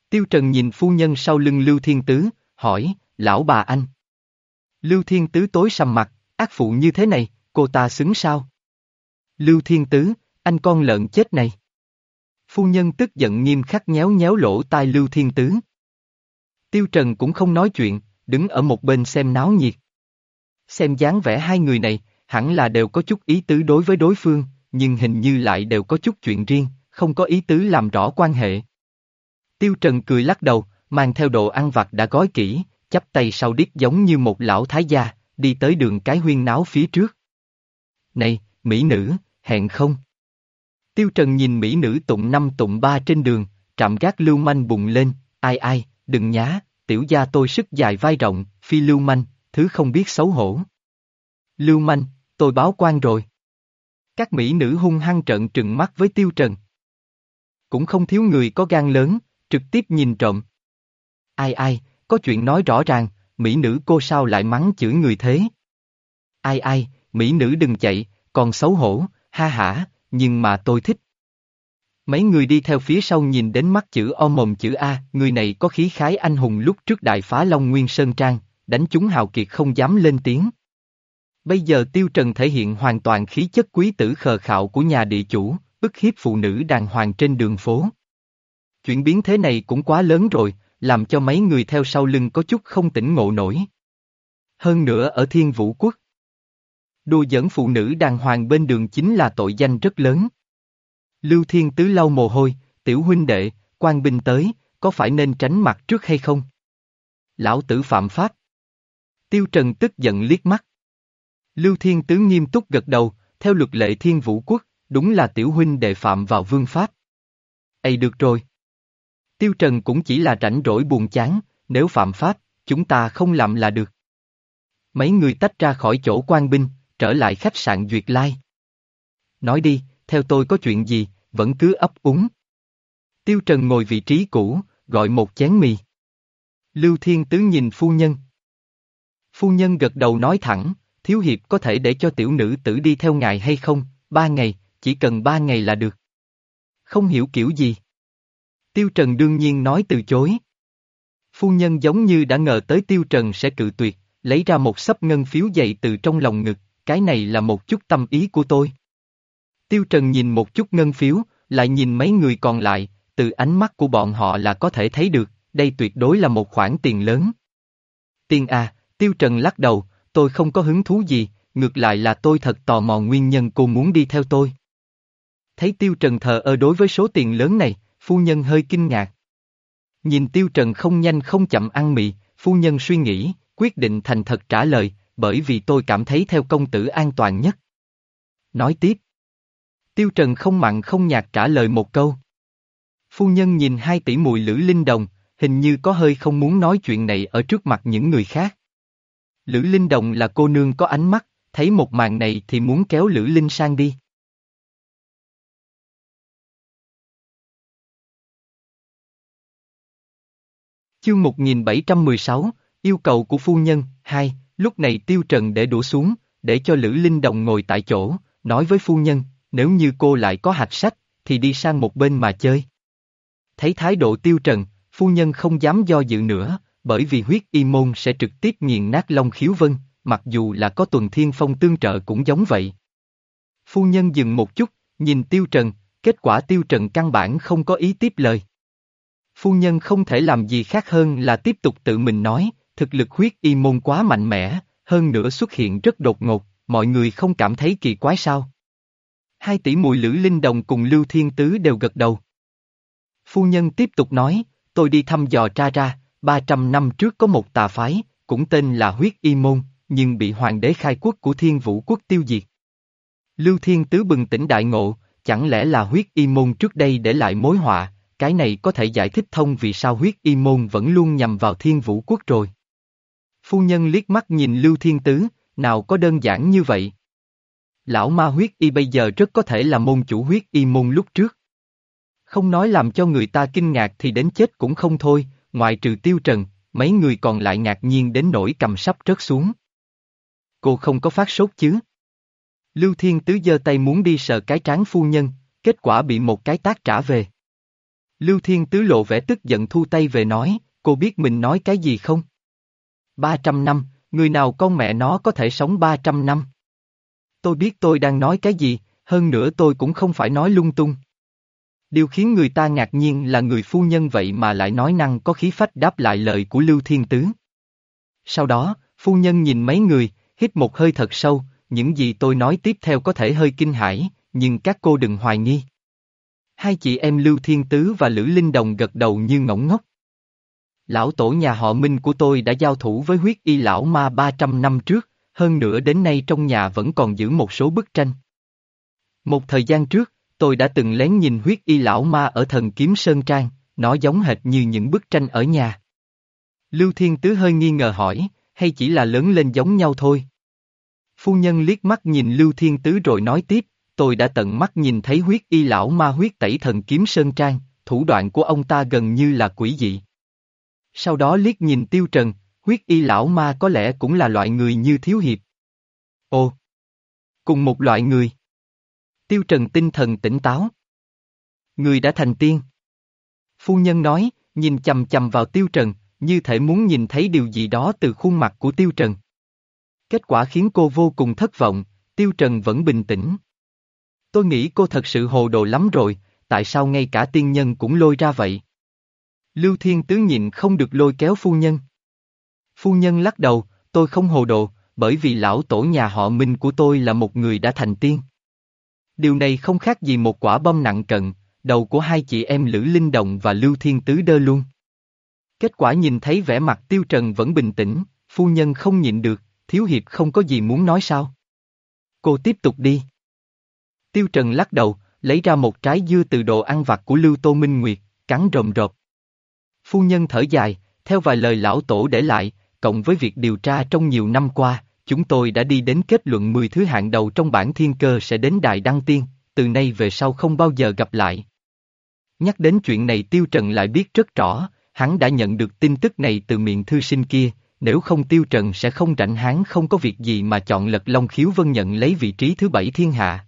Tiêu Trần nhìn phu nhân sau lưng Lưu Thiên Tứ, hỏi, lão bà anh. Lưu Thiên Tứ tối sầm mặt, ác phụ như thế này, cô ta xứng sao? Lưu Thiên Tứ, anh con lợn chết này. Phu nhân tức giận nghiêm khắc nhéo nhéo lỗ tai Lưu Thiên Tứ. Tiêu Trần cũng không nói chuyện, đứng ở một bên xem náo nhiệt. Xem dáng vẻ hai người này, hẳn là đều có chút ý tứ đối với đối phương, nhưng hình như lại đều có chút chuyện riêng, không có ý tứ làm rõ quan hệ. Tiêu Trần cười lắc đầu, mang theo đồ ăn vặt đã gói kỹ, chắp tay sau điếc giống như một lão thái gia, đi tới đường cái huyên náo phía trước. Này, mỹ nữ, hẹn không? Tiêu Trần nhìn mỹ nữ tụng năm tụng ba trên đường, trạm gác lưu manh bùng lên, ai ai, đừng nhá, tiểu gia tôi sức dài vai rộng, phi lưu manh, thứ không biết xấu hổ. Lưu manh, tôi báo quan rồi. Các mỹ nữ hung hăng trợn trừng mắt với Tiêu Trần. Cũng không thiếu người có gan lớn, trực tiếp nhìn trộm. Ai ai, có chuyện nói rõ ràng, mỹ nữ cô sao lại mắng chửi người thế? Ai ai, mỹ nữ đừng chạy, còn xấu hổ, ha hả, nhưng mà tôi thích. Mấy người đi theo phía sau nhìn đến mắt chữ O mồm chữ A, người này có khí khái anh hùng lúc trước đại phá Long Nguyên Sơn Trang, đánh chúng hào kiệt không dám lên tiếng. Bây giờ Tiêu Trần thể hiện hoàn toàn khí chất quý tử khờ khạo của nhà địa chủ, ức hiếp phụ nữ đàng hoàng trên đường phố. Chuyện biến thế này cũng quá lớn rồi, làm cho mấy người theo sau lưng có chút không tỉnh ngộ nổi. Hơn nữa ở Thiên Vũ Quốc. Đùa dẫn phụ nữ đàng hoàng bên đường chính là tội danh rất lớn. Lưu Thiên Tứ lau mồ hôi, tiểu huynh đệ, quan binh tới, có phải nên tránh mặt trước hay không? Lão tử phạm pháp. Tiêu Trần tức giận liếc mắt. Lưu Thiên Tứ nghiêm túc gật đầu, theo luật lệ Thiên Vũ Quốc, đúng là tiểu huynh đệ phạm vào vương pháp. Ây được rồi. Tiêu Trần cũng chỉ là rảnh rỗi buồn chán, nếu phạm pháp, chúng ta không làm là được. Mấy người tách ra khỏi chỗ quan binh, trở lại khách sạn Duyệt Lai. Nói đi, theo tôi có chuyện gì, vẫn cứ ấp úng. Tiêu Trần ngồi vị trí cũ, gọi một chén mì. Lưu Thiên Tứ nhìn phu nhân. Phu nhân gật đầu nói thẳng, thiếu hiệp có thể để cho tiểu nữ tử đi theo ngài hay không, ba ngày, chỉ cần ba ngày là được. Không hiểu kiểu gì. Tiêu Trần đương nhiên nói từ chối. Phu nhân giống như đã ngờ tới Tiêu Trần sẽ cự tuyệt, lấy ra một sấp ngân phiếu dày từ trong lòng ngực, cái này là một chút tâm ý của tôi. Tiêu Trần nhìn một chút ngân phiếu, lại nhìn mấy người còn lại, từ ánh mắt của bọn họ là có thể thấy được, đây tuyệt đối là một khoản tiền lớn. Tiền à, Tiêu Trần lắc đầu, tôi không có hứng thú gì, ngược lại là tôi thật tò mò nguyên nhân cô muốn đi theo tôi. Thấy Tiêu Trần thờ ơ đối với số tiền lớn này, phu nhân hơi kinh ngạc. Nhìn Tiêu Trần không nhanh không chậm ăn mì, phu nhân suy nghĩ, quyết định thành thật trả lời, bởi vì tôi cảm thấy theo công tử an toàn nhất. Nói tiếp. Tiêu Trần không mặn không nhạt trả lời một câu. Phu nhân nhìn hai tỷ mùi Lữ Linh Đồng, hình như có hơi không muốn nói chuyện này ở trước mặt những người khác. Lữ Linh Đồng là cô nương có ánh mắt, thấy một màn này thì muốn kéo Lữ Linh sang đi. Chương 1716, yêu cầu của phu nhân, hai, lúc này Tiêu Trần để đũa xuống, để cho Lữ Linh Đồng ngồi tại chỗ, nói với phu nhân, nếu như cô lại có hạt sách, thì đi sang một bên mà chơi. Thấy thái độ Tiêu Trần, phu nhân không dám do dự nữa, bởi vì huyết y môn sẽ trực tiếp nghiền nát Long Khiếu Vân, mặc dù là có tuần thiên phong tương trợ cũng giống vậy. Phu nhân dừng một chút, nhìn Tiêu Trần, kết quả Tiêu Trần căn bản không có ý tiếp lời. Phu nhân không thể làm gì khác hơn là tiếp tục tự mình nói, thực lực huyết y môn quá mạnh mẽ, hơn nữa xuất hiện rất đột ngột, mọi người không cảm thấy kỳ quái sao. Hai tỷ mùi Lữ Linh Đồng cùng Lưu Thiên Tứ đều gật đầu. Phu nhân tiếp tục nói, tôi đi thăm dò tra ra, 300 năm trước có một tà phái, cũng tên là huyết y môn, nhưng bị hoàng đế khai quốc của thiên vũ quốc tiêu diệt. Lưu Thiên Tứ bừng tỉnh đại ngộ, chẳng lẽ là huyết y môn trước đây để lại mối họa, cái này có thể giải thích thông vì sao huyết y môn vẫn luôn nhằm vào thiên vũ quốc rồi. Phu nhân liếc mắt nhìn Lưu Thiên Tứ, nào có đơn giản như vậy. Lão ma huyết y bây giờ rất có thể là môn chủ huyết y môn lúc trước. Không nói làm cho người ta kinh ngạc thì đến chết cũng không thôi, ngoại trừ tiêu trần, mấy người còn lại ngạc nhiên đến nỗi cầm sắp rớt xuống. Cô không có phát sốt chứ? Lưu Thiên Tứ giơ tay muốn đi sờ cái trán phu nhân, kết quả bị một cái tác trả về. Lưu Thiên Tứ lộ vẻ tức giận thu tay về nói, cô biết mình nói cái gì không? 300 năm, người nào con mẹ nó có thể sống 300 năm? Tôi biết tôi đang nói cái gì, hơn nữa tôi cũng không phải nói lung tung. Điều khiến người ta ngạc nhiên là người phu nhân vậy mà lại nói năng có khí phách đáp lại lời của Lưu Thiên Tứ. Sau đó, phu nhân nhìn mấy người, hít một hơi thật sâu, những gì tôi nói tiếp theo có thể hơi kinh hãi, nhưng các cô đừng hoài nghi. Hai chị em Lưu Thiên Tứ và Lữ Linh Đồng gật đầu như ngỗng ngốc. Lão tổ nhà họ Minh của tôi đã giao thủ với huyết y lão ma 300 năm trước, hơn nữa đến nay trong nhà vẫn còn giữ một số bức tranh. Một thời gian trước, tôi đã từng lén nhìn huyết y lão ma ở thần kiếm Sơn Trang, nó giống hệt như những bức tranh ở nhà. Lưu Thiên Tứ hơi nghi ngờ hỏi, hay chỉ là lớn lên giống nhau thôi? Phu nhân liếc mắt nhìn Lưu Thiên Tứ rồi nói tiếp, tôi đã tận mắt nhìn thấy huyết y lão ma huyết tẩy thần kiếm Sơn Trang, thủ đoạn của ông ta gần như là quỷ dị. Sau đó liếc nhìn Tiêu Trần, huyết y lão ma có lẽ cũng là loại người như Thiếu Hiệp. Ồ! Cùng một loại người. Tiêu Trần tinh thần tỉnh táo. Người đã thành tiên. Phu nhân nói, nhìn chầm chầm vào Tiêu Trần, như thể muốn nhìn thấy điều gì đó từ khuôn mặt của Tiêu Trần. Kết quả khiến cô vô cùng thất vọng, Tiêu Trần vẫn bình tĩnh. Tôi nghĩ cô thật sự hồ đồ lắm rồi, tại sao ngay cả tiên nhân cũng lôi ra vậy? Lưu Thiên Tứ nhịn không được lôi kéo phu nhân. Phu nhân lắc đầu, tôi không hồ đồ, bởi vì lão tổ nhà họ Minh của tôi là một người đã thành tiên. Điều này không khác gì một quả bom nặng cận, đầu của hai chị em Lữ Linh Đồng và Lưu Thiên Tứ đơ luôn. Kết quả nhìn thấy vẻ mặt Tiêu Trần vẫn bình tĩnh, phu nhân không nhịn được, Thiếu Hiệp không có gì muốn nói sao? Cô tiếp tục đi. Tiêu Trần lắc đầu, lấy ra một trái dưa từ đồ ăn vặt của Lưu Tô Minh Nguyệt, cắn rồm rộp. Phu nhân thở dài, theo vài lời lão tổ để lại, cộng với việc điều tra trong nhiều năm qua, chúng tôi đã đi đến kết luận 10 thứ hạng đầu trong bản thiên cơ sẽ đến Đại Đăng Tiên, từ nay về sau không bao giờ gặp lại. Nhắc đến chuyện này Tiêu Trần lại biết rất rõ, hắn đã nhận được tin tức này từ miệng thư sinh kia, nếu không Tiêu Trần sẽ không rảnh hắn không có việc gì mà chọn lật Long Khiếu Vân nhận lấy vị trí thứ bảy thiên hạ.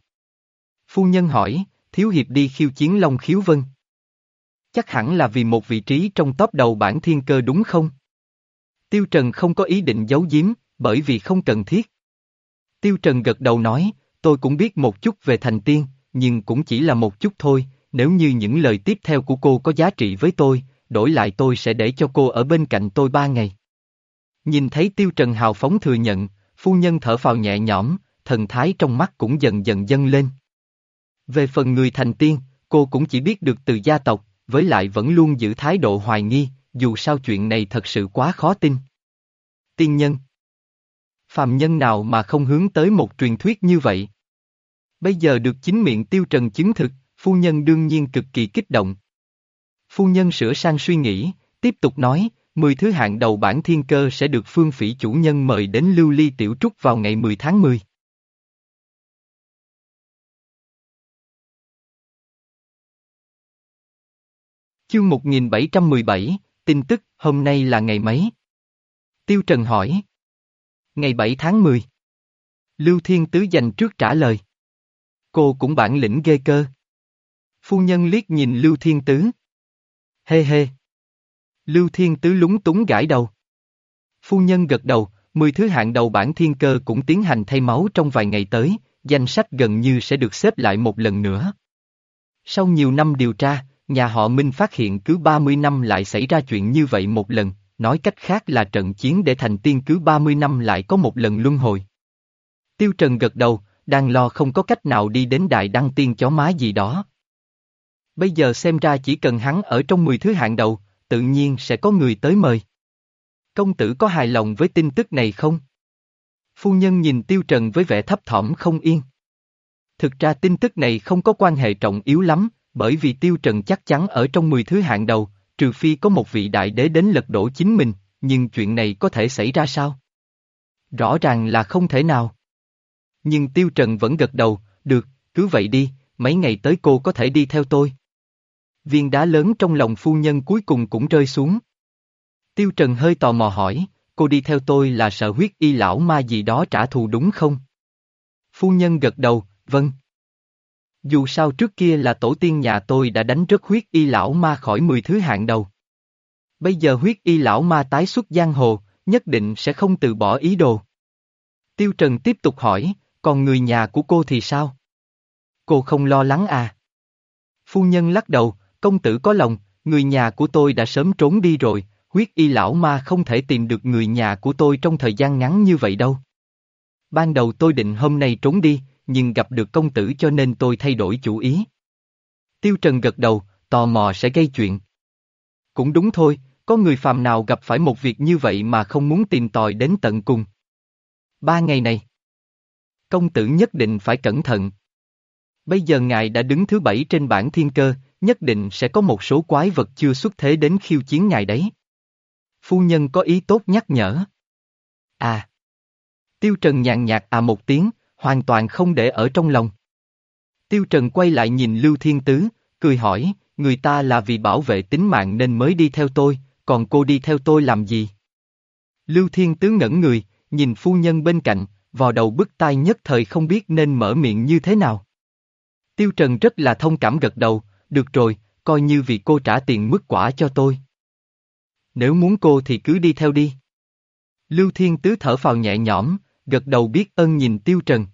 Phu nhân hỏi, Thiếu Hiệp đi khiêu chiến Long Khiếu Vân. Chắc hẳn là vì một vị trí trong top đầu bản thiên cơ đúng không? Tiêu Trần không có ý định giấu giếm, bởi vì không cần thiết. Tiêu Trần gật đầu nói, tôi cũng biết một chút về thành tiên, nhưng cũng chỉ là một chút thôi, nếu như những lời tiếp theo của cô có giá trị với tôi, đổi lại tôi sẽ để cho cô ở bên cạnh tôi ba ngày. Nhìn thấy Tiêu Trần hào phóng thừa nhận, phu nhân thở phào nhẹ nhõm, thần thái trong mắt cũng dần dần dâng lên. Về phần người thành tiên, cô cũng chỉ biết được từ gia tộc, với lại vẫn luôn giữ thái độ hoài nghi, dù sao chuyện này thật sự quá khó tin. Tiên nhân Phàm nhân nào mà không hướng tới một truyền thuyết như vậy? Bây giờ được chính miệng tiêu trần chứng thực, phu nhân đương nhiên cực kỳ kích động. Phu nhân sửa sang suy nghĩ, tiếp tục nói, mười thứ hạng đầu bản thiên cơ sẽ được phương phỉ chủ nhân mời đến lưu ly tiểu trúc vào ngày 10 tháng 10. Chương 1717, tin tức, hôm nay là ngày mấy? Tiêu Trần hỏi. Ngày 7 tháng 10. Lưu Thiên Tứ dành trước trả lời. Cô cũng bản lĩnh ghê cơ. Phu nhân liếc nhìn Lưu Thiên Tứ. Hê hê. Lưu Thiên Tứ lúng túng gãi đầu. Phu nhân gật đầu, mười thứ hạng đầu bản thiên cơ cũng tiến hành thay máu trong vài ngày tới, danh sách gần như sẽ được xếp lại một lần nữa. Sau nhiều năm điều tra, nhà họ Minh phát hiện cứ 30 năm lại xảy ra chuyện như vậy một lần, nói cách khác là trận chiến để thành tiên cứ 30 năm lại có một lần luân hồi. Tiêu Trần gật đầu, đang lo không có cách nào đi đến đại đăng tiên chó má gì đó. Bây giờ xem ra chỉ cần hắn ở trong 10 thứ hạng đầu, tự nhiên sẽ có người tới mời. Công tử có hài lòng với tin tức này không? Phu nhân nhìn Tiêu Trần với vẻ thấp thỏm không yên. Thực ra tin tức này không có quan hệ trọng yếu lắm, bởi vì Tiêu Trần chắc chắn ở trong 10 thứ hạng đầu, trừ phi có một vị đại đế đến lật đổ chính mình, nhưng chuyện này có thể xảy ra sao? Rõ ràng là không thể nào. Nhưng Tiêu Trần vẫn gật đầu, được, cứ vậy đi, mấy ngày tới cô có thể đi theo tôi. Viên đá lớn trong lòng phu nhân cuối cùng cũng rơi xuống. Tiêu Trần hơi tò mò hỏi, cô đi theo tôi là sợ huyết y lão ma gì đó trả thù đúng không? Phu nhân gật đầu, vâng. Dù sao trước kia là tổ tiên nhà tôi đã đánh rất huyết y lão ma khỏi 10 thứ hạng đầu. Bây giờ huyết y lão ma tái xuất giang hồ, nhất định sẽ không từ bỏ ý đồ. Tiêu Trần tiếp tục hỏi, còn người nhà của cô thì sao? Cô không lo lắng à? Phu nhân lắc đầu, công tử có lòng, người nhà của tôi đã sớm trốn đi rồi, huyết y lão ma không thể tìm được người nhà của tôi trong thời gian ngắn như vậy đâu. Ban đầu tôi định hôm nay trốn đi, nhưng gặp được công tử cho nên tôi thay đổi chủ ý. Tiêu Trần gật đầu, tò mò sẽ gây chuyện. Cũng đúng thôi, có người phàm nào gặp phải một việc như vậy mà không muốn tìm tòi đến tận cùng. Ba ngày này, công tử nhất định phải cẩn thận. Bây giờ ngài đã đứng thứ bảy trên bảng thiên cơ, nhất định sẽ có một số quái vật chưa xuất thế đến khiêu chiến ngài đấy. Phu nhân có ý tốt nhắc nhở. À. Tiêu Trần nhàn nhạt à một tiếng, hoàn toàn không để ở trong lòng. Tiêu Trần quay lại nhìn Lưu Thiên Tứ, cười hỏi, người ta là vì bảo vệ tính mạng nên mới đi theo tôi, còn cô đi theo tôi làm gì? Lưu Thiên Tứ ngẩn người, nhìn phu nhân bên cạnh, vò đầu bức tai nhất thời không biết nên mở miệng như thế nào. Tiêu Trần rất là thông cảm gật đầu, được rồi, coi như vì cô trả tiền mức quả cho tôi. Nếu muốn cô thì cứ đi theo đi. Lưu Thiên Tứ thở phào nhẹ nhõm, gật đầu biết ơn nhìn Tiêu Trần.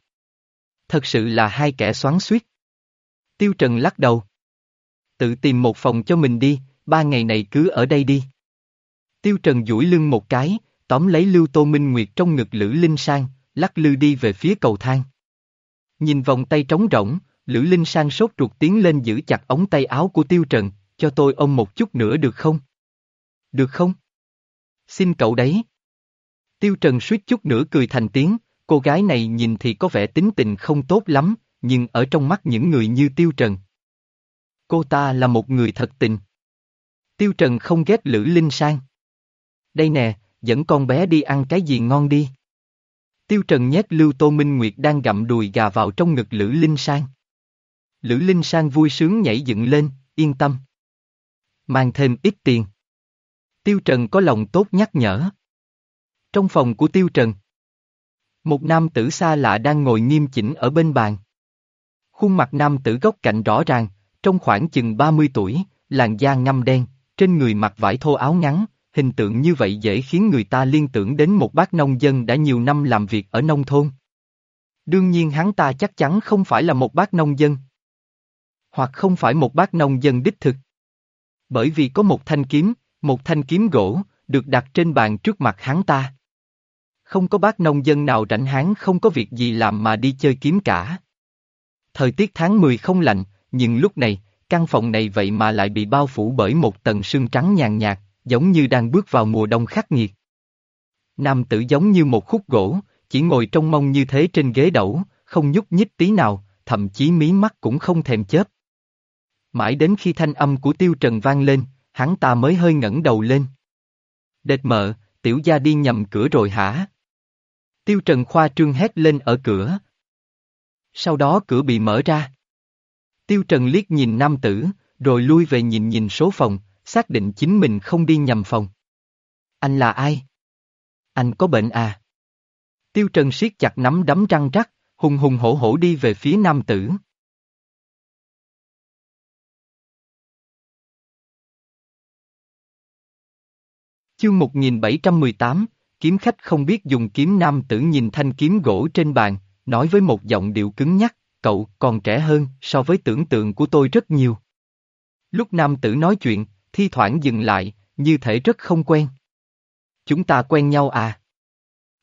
Thật sự là hai kẻ xoắn suýt. Tiêu Trần lắc đầu. Tự tìm một phòng cho mình đi, ba ngày này cứ ở đây đi. Tiêu Trần duỗi lưng một cái, tóm lấy Lưu Tô Minh Nguyệt trong ngực Lữ Linh Sang, lắc lư đi về phía cầu thang. Nhìn vòng tay trống rỗng, Lữ Linh Sang sốt ruột tiến lên giữ chặt ống tay áo của Tiêu Trần, cho tôi ôm một chút nữa được không? Được không? Xin cậu đấy. Tiêu Trần suýt chút nữa cười thành tiếng, cô gái này nhìn thì có vẻ tính tình không tốt lắm, nhưng ở trong mắt những người như Tiêu Trần. Cô ta là một người thật tình. Tiêu Trần không ghét Lữ Linh Sang. Đây nè, dẫn con bé đi ăn cái gì ngon đi. Tiêu Trần nhét Lưu Tô Minh Nguyệt đang gặm đùi gà vào trong ngực Lữ Linh Sang. Lữ Linh Sang vui sướng nhảy dựng lên, yên tâm. Mang thêm ít tiền. Tiêu Trần có lòng tốt nhắc nhở. Trong phòng của Tiêu Trần. Một nam tử xa lạ đang ngồi nghiêm chỉnh ở bên bàn. Khuôn mặt nam tử góc cạnh rõ ràng, trong khoảng chừng 30 tuổi, làn da ngăm đen, trên người mặc vải thô áo ngắn, hình tượng như vậy dễ khiến người ta liên tưởng đến một bác nông dân đã nhiều năm làm việc ở nông thôn. Đương nhiên hắn ta chắc chắn không phải là một bác nông dân. Hoặc không phải một bác nông dân đích thực. Bởi vì có một thanh kiếm, một thanh kiếm gỗ, được đặt trên bàn trước mặt hắn ta. Không có bác nông dân nào rảnh háng không có việc gì làm mà đi chơi kiếm cả. Thời tiết tháng 10 không lạnh, nhưng lúc này, căn phòng này vậy mà lại bị bao phủ bởi một tầng sương trắng nhàn nhạt, giống như đang bước vào mùa đông khắc nghiệt. Nam tử giống như một khúc gỗ, chỉ ngồi trong mông như thế trên ghế đẩu, không nhúc nhích tí nào, thậm chí mí mắt cũng không thèm chớp. Mãi đến khi thanh âm của Tiêu Trần vang lên, hắn ta mới hơi ngẩng đầu lên. Đệt mợ, tiểu gia đi nhầm cửa rồi hả? Tiêu Trần khoa trương hét lên ở cửa. Sau đó cửa bị mở ra. Tiêu Trần liếc nhìn nam tử, rồi lui về nhìn nhìn số phòng, xác định chính mình không đi nhầm phòng. Anh là ai? Anh có bệnh à? Tiêu Trần siết chặt nắm đấm răng rắc, hùng hùng hổ hổ đi về phía nam tử. Chương 1718, kiếm khách không biết dùng kiếm nam tử nhìn thanh kiếm gỗ trên bàn, nói với một giọng điệu cứng nhắc, cậu còn trẻ hơn so với tưởng tượng của tôi rất nhiều. Lúc nam tử nói chuyện, thi thoảng dừng lại, như thể rất không quen. Chúng ta quen nhau à?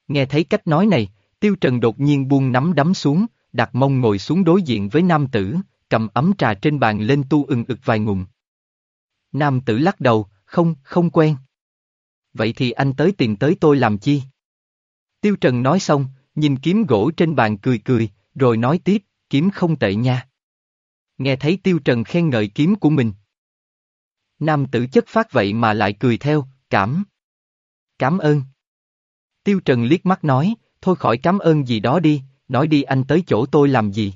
Nghe thấy cách nói này, Tiêu Trần đột nhiên buông nắm đấm xuống, đặt mông ngồi xuống đối diện với nam tử, cầm ấm trà trên bàn lên tu ưng ực vài ngụm. Nam tử lắc đầu, không, không quen. Vậy thì anh tới tìm tới tôi làm chi? Tiêu Trần nói xong, nhìn kiếm gỗ trên bàn cười cười, rồi nói tiếp, kiếm không tệ nha. Nghe thấy Tiêu Trần khen ngợi kiếm của mình. Nam tử chất phát vậy mà lại cười theo, cảm. Cảm ơn. Tiêu Trần liếc mắt nói, thôi khỏi cảm ơn gì đó đi, nói đi anh tới chỗ tôi làm gì.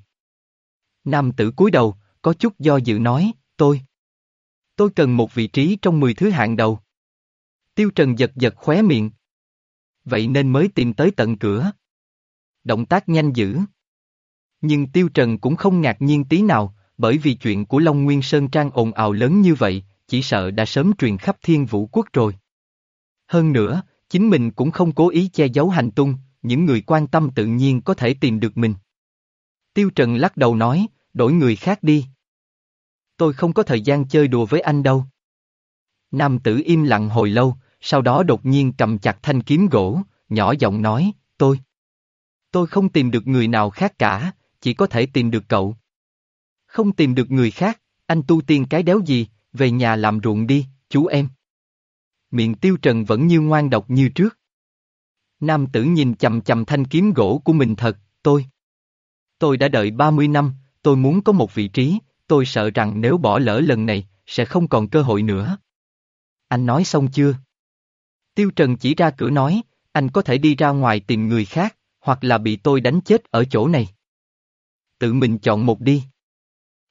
Nam tử cúi đầu, có chút do dự nói, tôi. Tôi cần một vị trí trong 10 thứ hạng đầu. Tiêu Trần giật giật khóe miệng. Vậy nên mới tìm tới tận cửa. Động tác nhanh dữ. Nhưng Tiêu Trần cũng không ngạc nhiên tí nào, bởi vì chuyện của Long Nguyên Sơn Trang ồn ào lớn như vậy, chỉ sợ đã sớm truyền khắp thiên vũ quốc rồi. Hơn nữa, chính mình cũng không cố ý che giấu hành tung, những người quan tâm tự nhiên có thể tìm được mình. Tiêu Trần lắc đầu nói, đổi người khác đi. Tôi không có thời gian chơi đùa với anh đâu. Nam tử im lặng hồi lâu, sau đó đột nhiên cầm chặt thanh kiếm gỗ, nhỏ giọng nói, tôi. Tôi không tìm được người nào khác cả, chỉ có thể tìm được cậu. Không tìm được người khác, anh tu tiên cái đéo gì, về nhà làm ruộng đi, chú em. Miệng tiêu trần vẫn như ngoan độc như trước. Nam tử nhìn chầm chầm thanh kiếm gỗ của mình thật, tôi. Tôi đã đợi 30 năm, tôi muốn có một vị trí, tôi sợ rằng nếu bỏ lỡ lần này, sẽ không còn cơ hội nữa. Anh nói xong chưa? Tiêu Trần chỉ ra cửa nói, anh có thể đi ra ngoài tìm người khác, hoặc là bị tôi đánh chết ở chỗ này. Tự mình chọn một đi.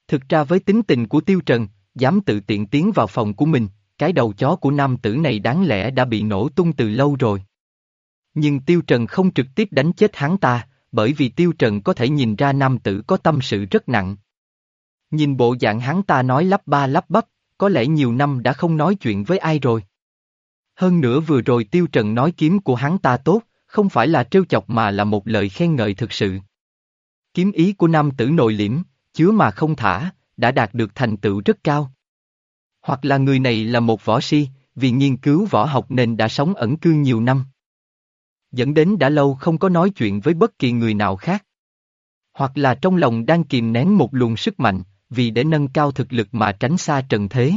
Thực ra với tính tình của Tiêu Trần, dám tự tiện tiến vào phòng của mình, cái đầu chó của nam tử này đáng lẽ đã bị nổ tung từ lâu rồi. Nhưng Tiêu Trần không trực tiếp đánh chết hắn ta, bởi vì Tiêu Trần có thể nhìn ra nam tử có tâm sự rất nặng. Nhìn bộ dạng hắn ta nói lắp ba lắp bắp, có lẽ nhiều năm đã không nói chuyện với ai rồi. Hơn nữa vừa rồi Tiêu Trần nói kiếm của hắn ta tốt, không phải là trêu chọc mà là một lời khen ngợi thực sự. Kiếm ý của nam tử nội liễm, chứa mà không thả, đã đạt được thành tựu rất cao. Hoặc là người này là một võ si, vì nghiên cứu võ học nên đã sống ẩn cư nhiều năm. Dẫn đến đã lâu không có nói chuyện với bất kỳ người nào khác. Hoặc là trong lòng đang kìm nén một luồng sức mạnh, vì để nâng cao thực lực mà tránh xa trần thế.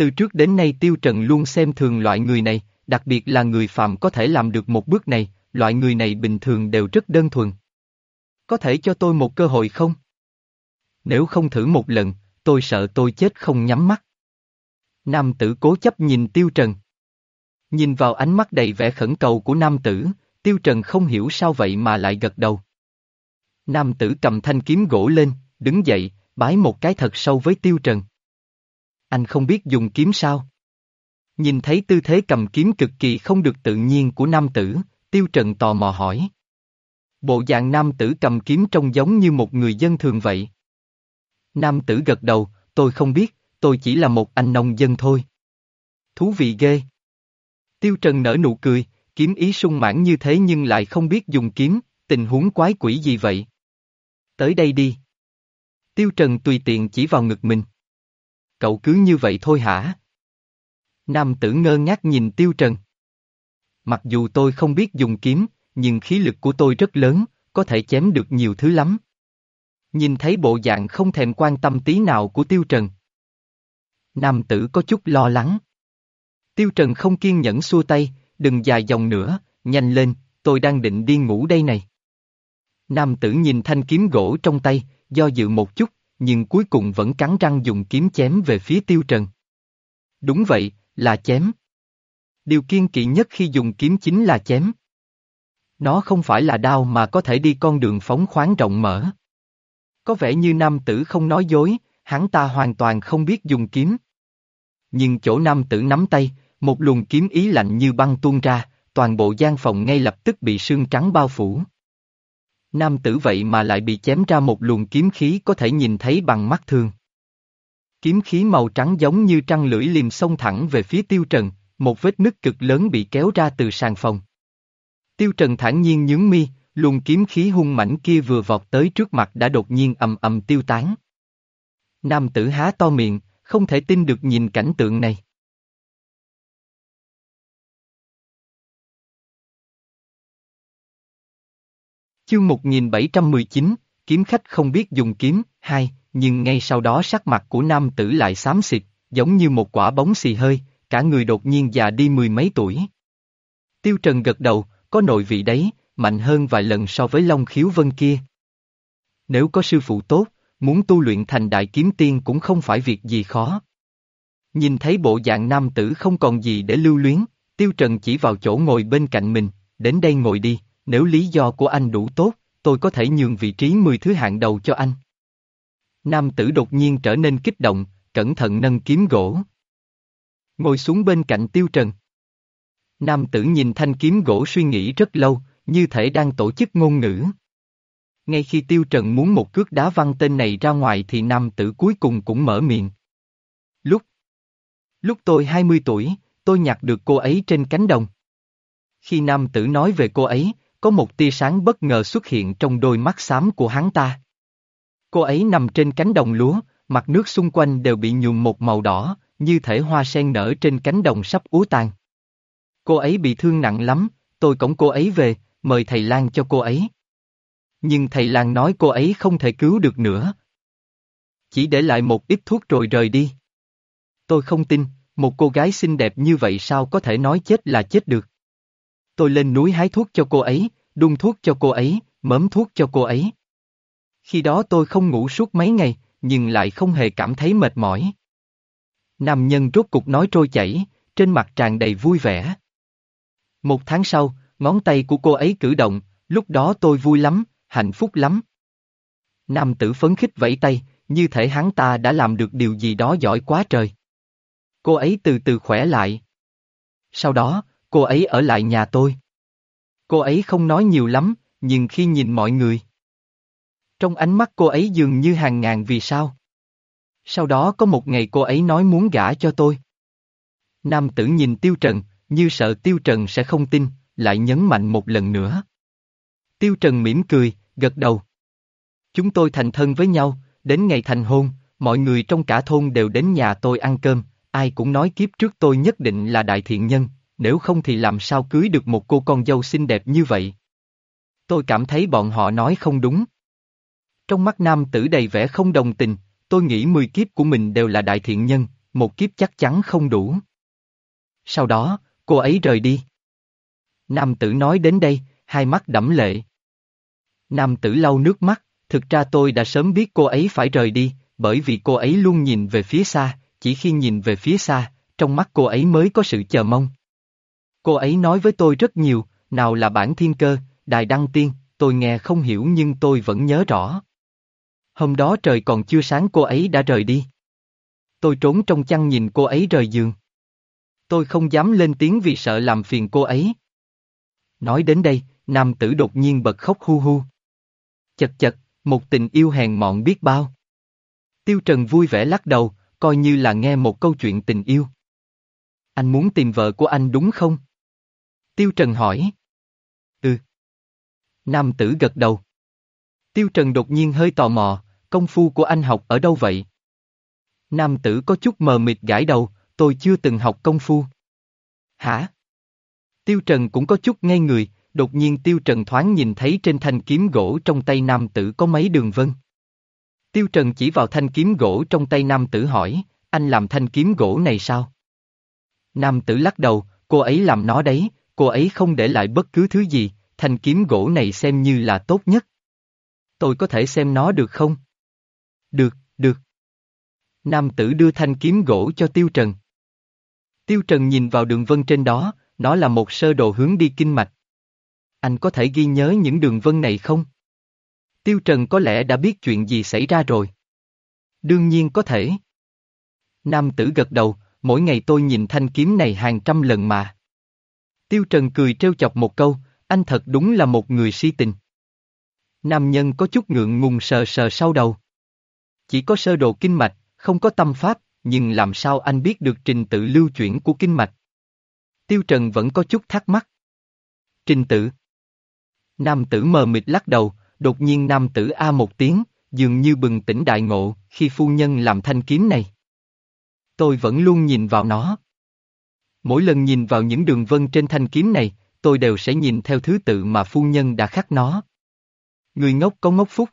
Từ trước đến nay Tiêu Trần luôn xem thường loại người này, đặc biệt là người phạm có thể làm được một bước này, loại người này bình thường đều rất đơn thuần. Có thể cho tôi một cơ hội không? Nếu không thử một lần, tôi sợ tôi chết không nhắm mắt. Nam tử cố chấp nhìn Tiêu Trần. Nhìn vào ánh mắt đầy vẻ khẩn cầu của nam tử, Tiêu Trần không hiểu sao vậy mà lại gật đầu. Nam tử cầm thanh kiếm gỗ lên, đứng dậy, bái một cái thật sâu với Tiêu Trần. Anh không biết dùng kiếm sao? Nhìn thấy tư thế cầm kiếm cực kỳ không được tự nhiên của nam tử, Tiêu Trần tò mò hỏi. Bộ dạng nam tử cầm kiếm trông giống như một người dân thường vậy. Nam tử gật đầu, tôi không biết, tôi chỉ là một anh nông dân thôi. Thú vị ghê. Tiêu Trần nở nụ cười, kiếm ý sung mãn như thế nhưng lại không biết dùng kiếm, tình huống quái quỷ gì vậy? Tới đây đi. Tiêu Trần tùy tiện chỉ vào ngực mình. Cậu cứ như vậy thôi hả? Nam tử ngơ ngác nhìn Tiêu Trần. Mặc dù tôi không biết dùng kiếm, nhưng khí lực của tôi rất lớn, có thể chém được nhiều thứ lắm. Nhìn thấy bộ dạng không thèm quan tâm tí nào của Tiêu Trần. Nam tử có chút lo lắng. Tiêu Trần không kiên nhẫn xua tay, đừng dài dòng nữa, nhanh lên, tôi đang định đi ngủ đây này. Nam tử nhìn thanh kiếm gỗ trong tay, do dự một chút, nhưng cuối cùng vẫn cắn răng dùng kiếm chém về phía Tiêu Trần. Đúng vậy, là chém. Điều kiên kỵ nhất khi dùng kiếm chính là chém. Nó không phải là đao mà có thể đi con đường phóng khoáng rộng mở. Có vẻ như nam tử không nói dối, hắn ta hoàn toàn không biết dùng kiếm. Nhưng chỗ nam tử nắm tay, một luồng kiếm ý lạnh như băng tuôn ra, toàn bộ gian phòng ngay lập tức bị sương trắng bao phủ. Nam tử vậy mà lại bị chém ra một luồng kiếm khí có thể nhìn thấy bằng mắt thường. Kiếm khí màu trắng giống như trăng lưỡi liềm xông thẳng về phía tiêu trần, một vết nứt cực lớn bị kéo ra từ sàn phòng. Tiêu trần thản nhiên nhướng mi, luồng kiếm khí hung mãnh kia vừa vọt tới trước mặt đã đột nhiên ầm ầm tiêu tán. Nam tử há to miệng, không thể tin được nhìn cảnh tượng này. Chương 1719, kiếm khách không biết dùng kiếm, hai, nhưng ngay sau đó sắc mặt của nam tử lại xám xịt, giống như một quả bóng xì hơi, cả người đột nhiên già đi mười mấy tuổi. Tiêu Trần gật đầu, có nội vị đấy, mạnh hơn vài lần so với Long Khiếu Vân kia. Nếu có sư phụ tốt, muốn tu luyện thành đại kiếm tiên cũng không phải việc gì khó. Nhìn thấy bộ dạng nam tử không còn gì để lưu luyến, Tiêu Trần chỉ vào chỗ ngồi bên cạnh mình, đến đây ngồi đi, nếu lý do của anh đủ tốt, tôi có thể nhường vị trí 10 thứ hạng đầu cho anh. Nam tử đột nhiên trở nên kích động, cẩn thận nâng kiếm gỗ. Ngồi xuống bên cạnh Tiêu Trần. Nam tử nhìn thanh kiếm gỗ suy nghĩ rất lâu, như thể đang tổ chức ngôn ngữ. Ngay khi Tiêu Trần muốn một cước đá văng tên này ra ngoài thì nam tử cuối cùng cũng mở miệng. Lúc Lúc tôi 20 tuổi, tôi nhặt được cô ấy trên cánh đồng. Khi nam tử nói về cô ấy, có một tia sáng bất ngờ xuất hiện trong đôi mắt xám của hắn ta. Cô ấy nằm trên cánh đồng lúa, mặt nước xung quanh đều bị nhuộm một màu đỏ, như thể hoa sen nở trên cánh đồng sắp úa tàn. Cô ấy bị thương nặng lắm, tôi cổng cô ấy về, mời thầy Lan cho cô ấy. Nhưng thầy Lan nói cô ấy không thể cứu được nữa. Chỉ để lại một ít thuốc rồi rời đi. Tôi không tin, một cô gái xinh đẹp như vậy sao có thể nói chết là chết được. Tôi lên núi hái thuốc cho cô ấy, đun thuốc cho cô ấy, mớm thuốc cho cô ấy. Khi đó tôi không ngủ suốt mấy ngày, nhưng lại không hề cảm thấy mệt mỏi. Nam nhân rốt cục nói trôi chảy, trên mặt tràn đầy vui vẻ. Một tháng sau, ngón tay của cô ấy cử động, lúc đó tôi vui lắm, hạnh phúc lắm. Nam tử phấn khích vẫy tay, như thể hắn ta đã làm được điều gì đó giỏi quá trời. Cô ấy từ từ khỏe lại. Sau đó, cô ấy ở lại nhà tôi. Cô ấy không nói nhiều lắm, nhưng khi nhìn mọi người. Trong ánh mắt cô ấy dường như hàng ngàn vì sao. Sau đó có một ngày cô ấy nói muốn gả cho tôi. Nam tử nhìn Tiêu Trần, như sợ Tiêu Trần sẽ không tin, lại nhấn mạnh một lần nữa. Tiêu Trần mỉm cười, gật đầu. Chúng tôi thành thân với nhau, đến ngày thành hôn, mọi người trong cả thôn đều đến nhà tôi ăn cơm, ai cũng nói kiếp trước tôi nhất định là đại thiện nhân, nếu không thì làm sao cưới được một cô con dâu xinh đẹp như vậy. Tôi cảm thấy bọn họ nói không đúng. Trong mắt nam tử đầy vẻ không đồng tình, tôi nghĩ 10 kiếp của mình đều là đại thiện nhân, một kiếp chắc chắn không đủ. Sau đó, cô ấy rời đi. Nam tử nói đến đây, hai mắt đẫm lệ. Nam tử lau nước mắt, thực ra tôi đã sớm biết cô ấy phải rời đi, bởi vì cô ấy luôn nhìn về phía xa, chỉ khi nhìn về phía xa, trong mắt cô ấy mới có sự chờ mong. Cô ấy nói với tôi rất nhiều, nào là bản thiên cơ, đài đăng tiên, tôi nghe không hiểu nhưng tôi vẫn nhớ rõ. Hôm đó trời còn chưa sáng cô ấy đã rời đi. Tôi trốn trong chăn nhìn cô ấy rời giường. Tôi không dám lên tiếng vì sợ làm phiền cô ấy. Nói đến đây, nam tử đột nhiên bật khóc hu hu. Chật chật, một tình yêu hèn mọn biết bao. Tiêu Trần vui vẻ lắc đầu, coi như là nghe một câu chuyện tình yêu. Anh muốn tìm vợ của anh đúng không? Tiêu Trần hỏi. Ừ. Nam tử gật đầu. Tiêu Trần đột nhiên hơi tò mò, công phu của anh học ở đâu vậy? Nam tử có chút mờ mịt gãi đầu, tôi chưa từng học công phu. Hả? Tiêu Trần cũng có chút ngây người, đột nhiên Tiêu Trần thoáng nhìn thấy trên thanh kiếm gỗ trong tay nam tử có mấy đường vân. Tiêu Trần chỉ vào thanh kiếm gỗ trong tay nam tử hỏi, anh làm thanh kiếm gỗ này sao? Nam tử lắc đầu, cô ấy làm nó đấy, cô ấy không để lại bất cứ thứ gì, thanh kiếm gỗ này xem như là tốt nhất. Tôi có thể xem nó được không? Được, được. Nam tử đưa thanh kiếm gỗ cho Tiêu Trần. Tiêu Trần nhìn vào đường vân trên đó, nó là một sơ đồ hướng đi kinh mạch. Anh có thể ghi nhớ những đường vân này không? Tiêu Trần có lẽ đã biết chuyện gì xảy ra rồi. Đương nhiên có thể. Nam tử gật đầu, mỗi ngày tôi nhìn thanh kiếm này hàng trăm lần mà. Tiêu Trần cười trêu chọc một câu, anh thật đúng là một người si tình. Nam nhân có chút ngượng ngùng sờ sờ sau đầu. Chỉ có sơ đồ kinh mạch, không có tâm pháp, nhưng làm sao anh biết được trình tự lưu chuyển của kinh mạch? Tiêu Trần vẫn có chút thắc mắc. Trình tự. Nam tử mờ mịt lắc đầu, đột nhiên nam tử A một tiếng, dường như bừng tỉnh đại ngộ, khi phu nhân làm thanh kiếm này. Tôi vẫn luôn nhìn vào nó. Mỗi lần nhìn vào những đường vân trên thanh kiếm này, tôi đều sẽ nhìn theo thứ tự mà phu nhân đã khắc nó. Người ngốc có ngốc phúc.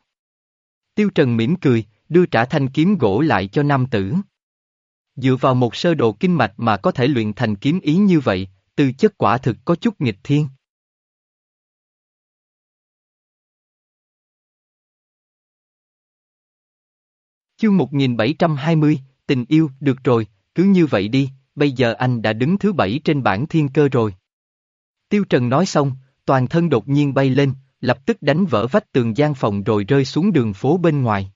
Tiêu Trần mỉm cười, đưa trả thanh kiếm gỗ lại cho nam tử. Dựa vào một sơ đồ kinh mạch mà có thể luyện thành kiếm ý như vậy, tư chất quả thực có chút nghịch thiên. Chương 1720, tình yêu, được rồi, cứ như vậy đi, bây giờ anh đã đứng thứ bảy trên bảng thiên cơ rồi. Tiêu Trần nói xong, toàn thân đột nhiên bay lên, lập tức đánh vỡ vách tường gian phòng rồi rơi xuống đường phố bên ngoài.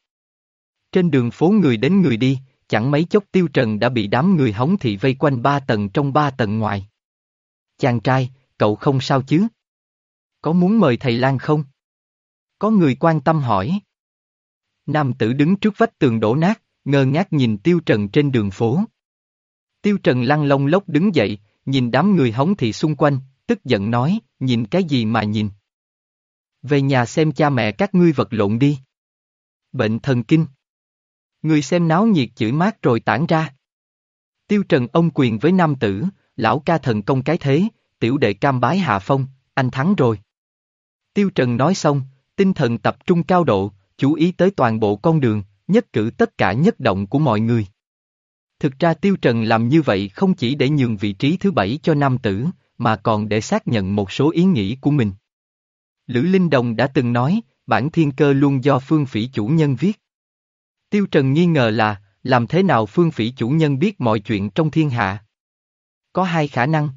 Trên đường phố người đến người đi, chẳng mấy chốc Tiêu Trần đã bị đám người hóng thị vây quanh ba tầng trong ba tầng ngoài. Chàng trai, cậu không sao chứ? Có muốn mời thầy Lan không? Có người quan tâm hỏi. Nam tử đứng trước vách tường đổ nát, ngơ ngác nhìn Tiêu Trần trên đường phố. Tiêu Trần lăn lông lốc đứng dậy, nhìn đám người hóng thị xung quanh, tức giận nói, nhìn cái gì mà nhìn. Về nhà xem cha mẹ các ngươi vật lộn đi. Bệnh thần kinh. Người xem náo nhiệt chửi mát rồi tản ra. Tiêu Trần ông quyền với nam tử, lão ca thần công cái thế, tiểu đệ cam bái hạ phong, anh thắng rồi. Tiêu Trần nói xong, tinh thần tập trung cao độ, chú ý tới toàn bộ con đường, nhất cử tất cả nhất động của mọi người. Thực ra Tiêu Trần làm như vậy không chỉ để nhường vị trí thứ bảy cho nam tử, mà còn để xác nhận một số ý nghĩ của mình. Lữ Linh Đồng đã từng nói, bản thiên cơ luôn do phương phỉ chủ nhân viết. Tiêu Trần nghi ngờ là, làm thế nào phương phỉ chủ nhân biết mọi chuyện trong thiên hạ? Có hai khả năng.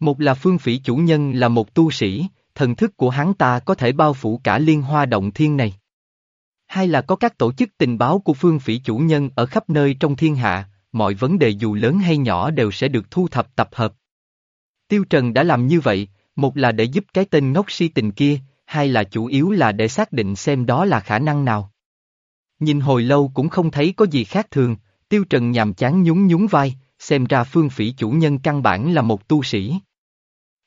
Một là phương phỉ chủ nhân là một tu sĩ, thần thức của hắn ta có thể bao phủ cả liên hoa động thiên này. Hai là có các tổ chức tình báo của phương phỉ chủ nhân ở khắp nơi trong thiên hạ, mọi vấn đề dù lớn hay nhỏ đều sẽ được thu thập tập hợp. Tiêu Trần đã làm như vậy, một là để giúp cái tên ngốc si tình kia, hai là chủ yếu là để xác định xem đó là khả năng nào. Nhìn hồi lâu cũng không thấy có gì khác thường, Tiêu Trần nhàm chán nhún nhún vai, xem ra phương phỉ chủ nhân căn bản là một tu sĩ.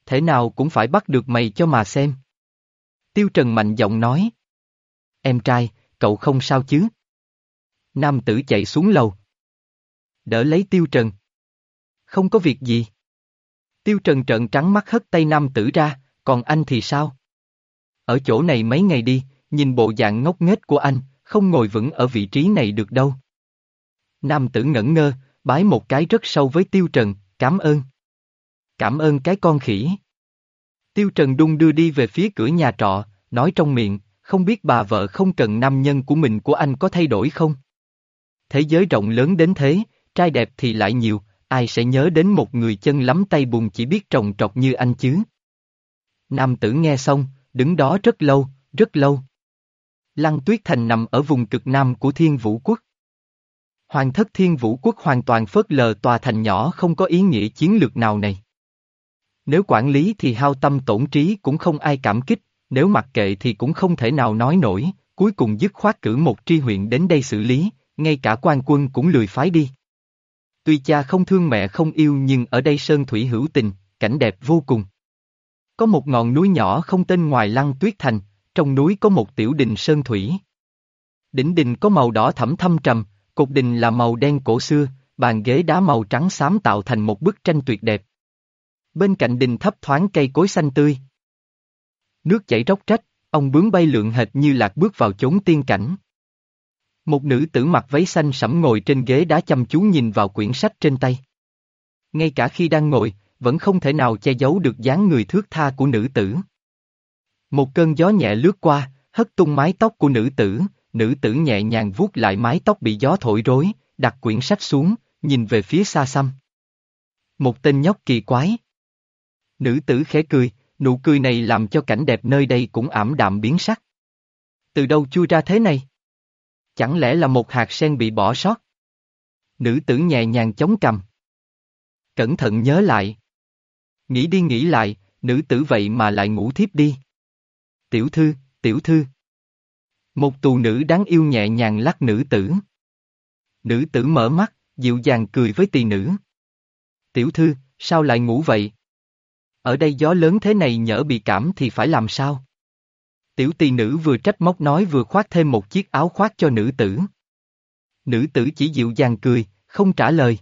Thế nào cũng phải bắt được mày cho mà xem. Tiêu Trần mạnh giọng nói. Em trai, cậu không sao chứ? Nam tử chạy xuống lầu. Đỡ lấy Tiêu Trần. Không có việc gì. Tiêu Trần trợn trắng mắt hất tay nam tử ra, còn anh thì sao? Ở chỗ này mấy ngày đi, nhìn bộ dạng ngốc nghếch của anh, không ngồi vững ở vị trí này được đâu. Nam tử ngẩn ngơ, bái một cái rất sâu với Tiêu Trần, cảm ơn. Cảm ơn cái con khỉ. Tiêu Trần đung đưa đi về phía cửa nhà trọ, nói trong miệng, không biết bà vợ không cần nam nhân của mình của anh có thay đổi không? Thế giới rộng lớn đến thế, trai đẹp thì lại nhiều, ai sẽ nhớ đến một người chân lắm tay bùn chỉ biết trồng trọt như anh chứ? Nam tử nghe xong, đứng đó rất lâu, rất lâu. Lăng Tuyết Thành nằm ở vùng cực nam của Thiên Vũ Quốc. Hoàng thất Thiên Vũ Quốc hoàn toàn phớt lờ tòa thành nhỏ không có ý nghĩa chiến lược nào này. Nếu quản lý thì hao tâm tổn trí cũng không ai cảm kích, nếu mặc kệ thì cũng không thể nào nói nổi, cuối cùng dứt khoát cử một tri huyện đến đây xử lý, ngay cả quan quân cũng lười phái đi. Tuy cha không thương mẹ không yêu nhưng ở đây sơn thủy hữu tình, cảnh đẹp vô cùng. Có một ngọn núi nhỏ không tên ngoài lăng tuyết thành, trong núi có một tiểu đình sơn thủy. Đỉnh đình có màu đỏ thẫm thâm trầm, cột đình là màu đen cổ xưa, bàn ghế đá màu trắng xám tạo thành một bức tranh tuyệt đẹp. Bên cạnh đình thấp thoáng cây cối xanh tươi. Nước chảy róc rách, ông bướm bay lượn hệt như lạc bước vào chốn tiên cảnh. Một nữ tử mặc váy xanh sẫm ngồi trên ghế đá chăm chú nhìn vào quyển sách trên tay. Ngay cả khi đang ngồi, vẫn không thể nào che giấu được dáng người thước tha của nữ tử. Một cơn gió nhẹ lướt qua, hất tung mái tóc của nữ tử, nữ tử nhẹ nhàng vuốt lại mái tóc bị gió thổi rối, đặt quyển sách xuống, nhìn về phía xa xăm. Một tên nhóc kỳ quái. Nữ tử khẽ cười, nụ cười này làm cho cảnh đẹp nơi đây cũng ảm đạm biến sắc. Từ đâu chui ra thế này? Chẳng lẽ là một hạt sen bị bỏ sót? Nữ tử nhẹ nhàng chống cầm. Cẩn thận nhớ lại. Nghĩ đi nghĩ lại, nữ tử vậy mà lại ngủ thiếp đi. Tiểu thư, tiểu thư. Một tù nữ đáng yêu nhẹ nhàng lắc nữ tử. Nữ tử mở mắt, dịu dàng cười với tỳ nữ. Tiểu thư, sao lại ngủ vậy? Ở đây gió lớn thế này nhỡ bị cảm thì phải làm sao? Tiểu tỳ nữ vừa trách móc nói vừa khoác thêm một chiếc áo khoác cho nữ tử. Nữ tử chỉ dịu dàng cười, không trả lời.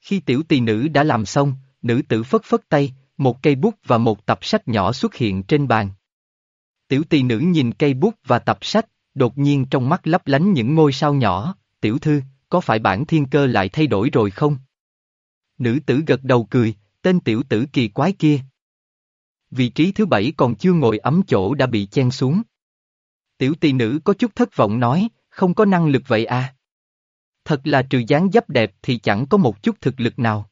Khi tiểu tỳ nữ đã làm xong, nữ tử phất phất tay, một cây bút và một tập sách nhỏ xuất hiện trên bàn. Tiểu tỳ nữ nhìn cây bút và tập sách, đột nhiên trong mắt lấp lánh những ngôi sao nhỏ, tiểu thư, có phải bản thiên cơ lại thay đổi rồi không? Nữ tử gật đầu cười, tên tiểu tử kỳ quái kia. Vị trí thứ bảy còn chưa ngồi ấm chỗ đã bị chen xuống. Tiểu tỷ nữ có chút thất vọng nói, không có năng lực vậy à? Thật là trừ dáng dấp đẹp thì chẳng có một chút thực lực nào.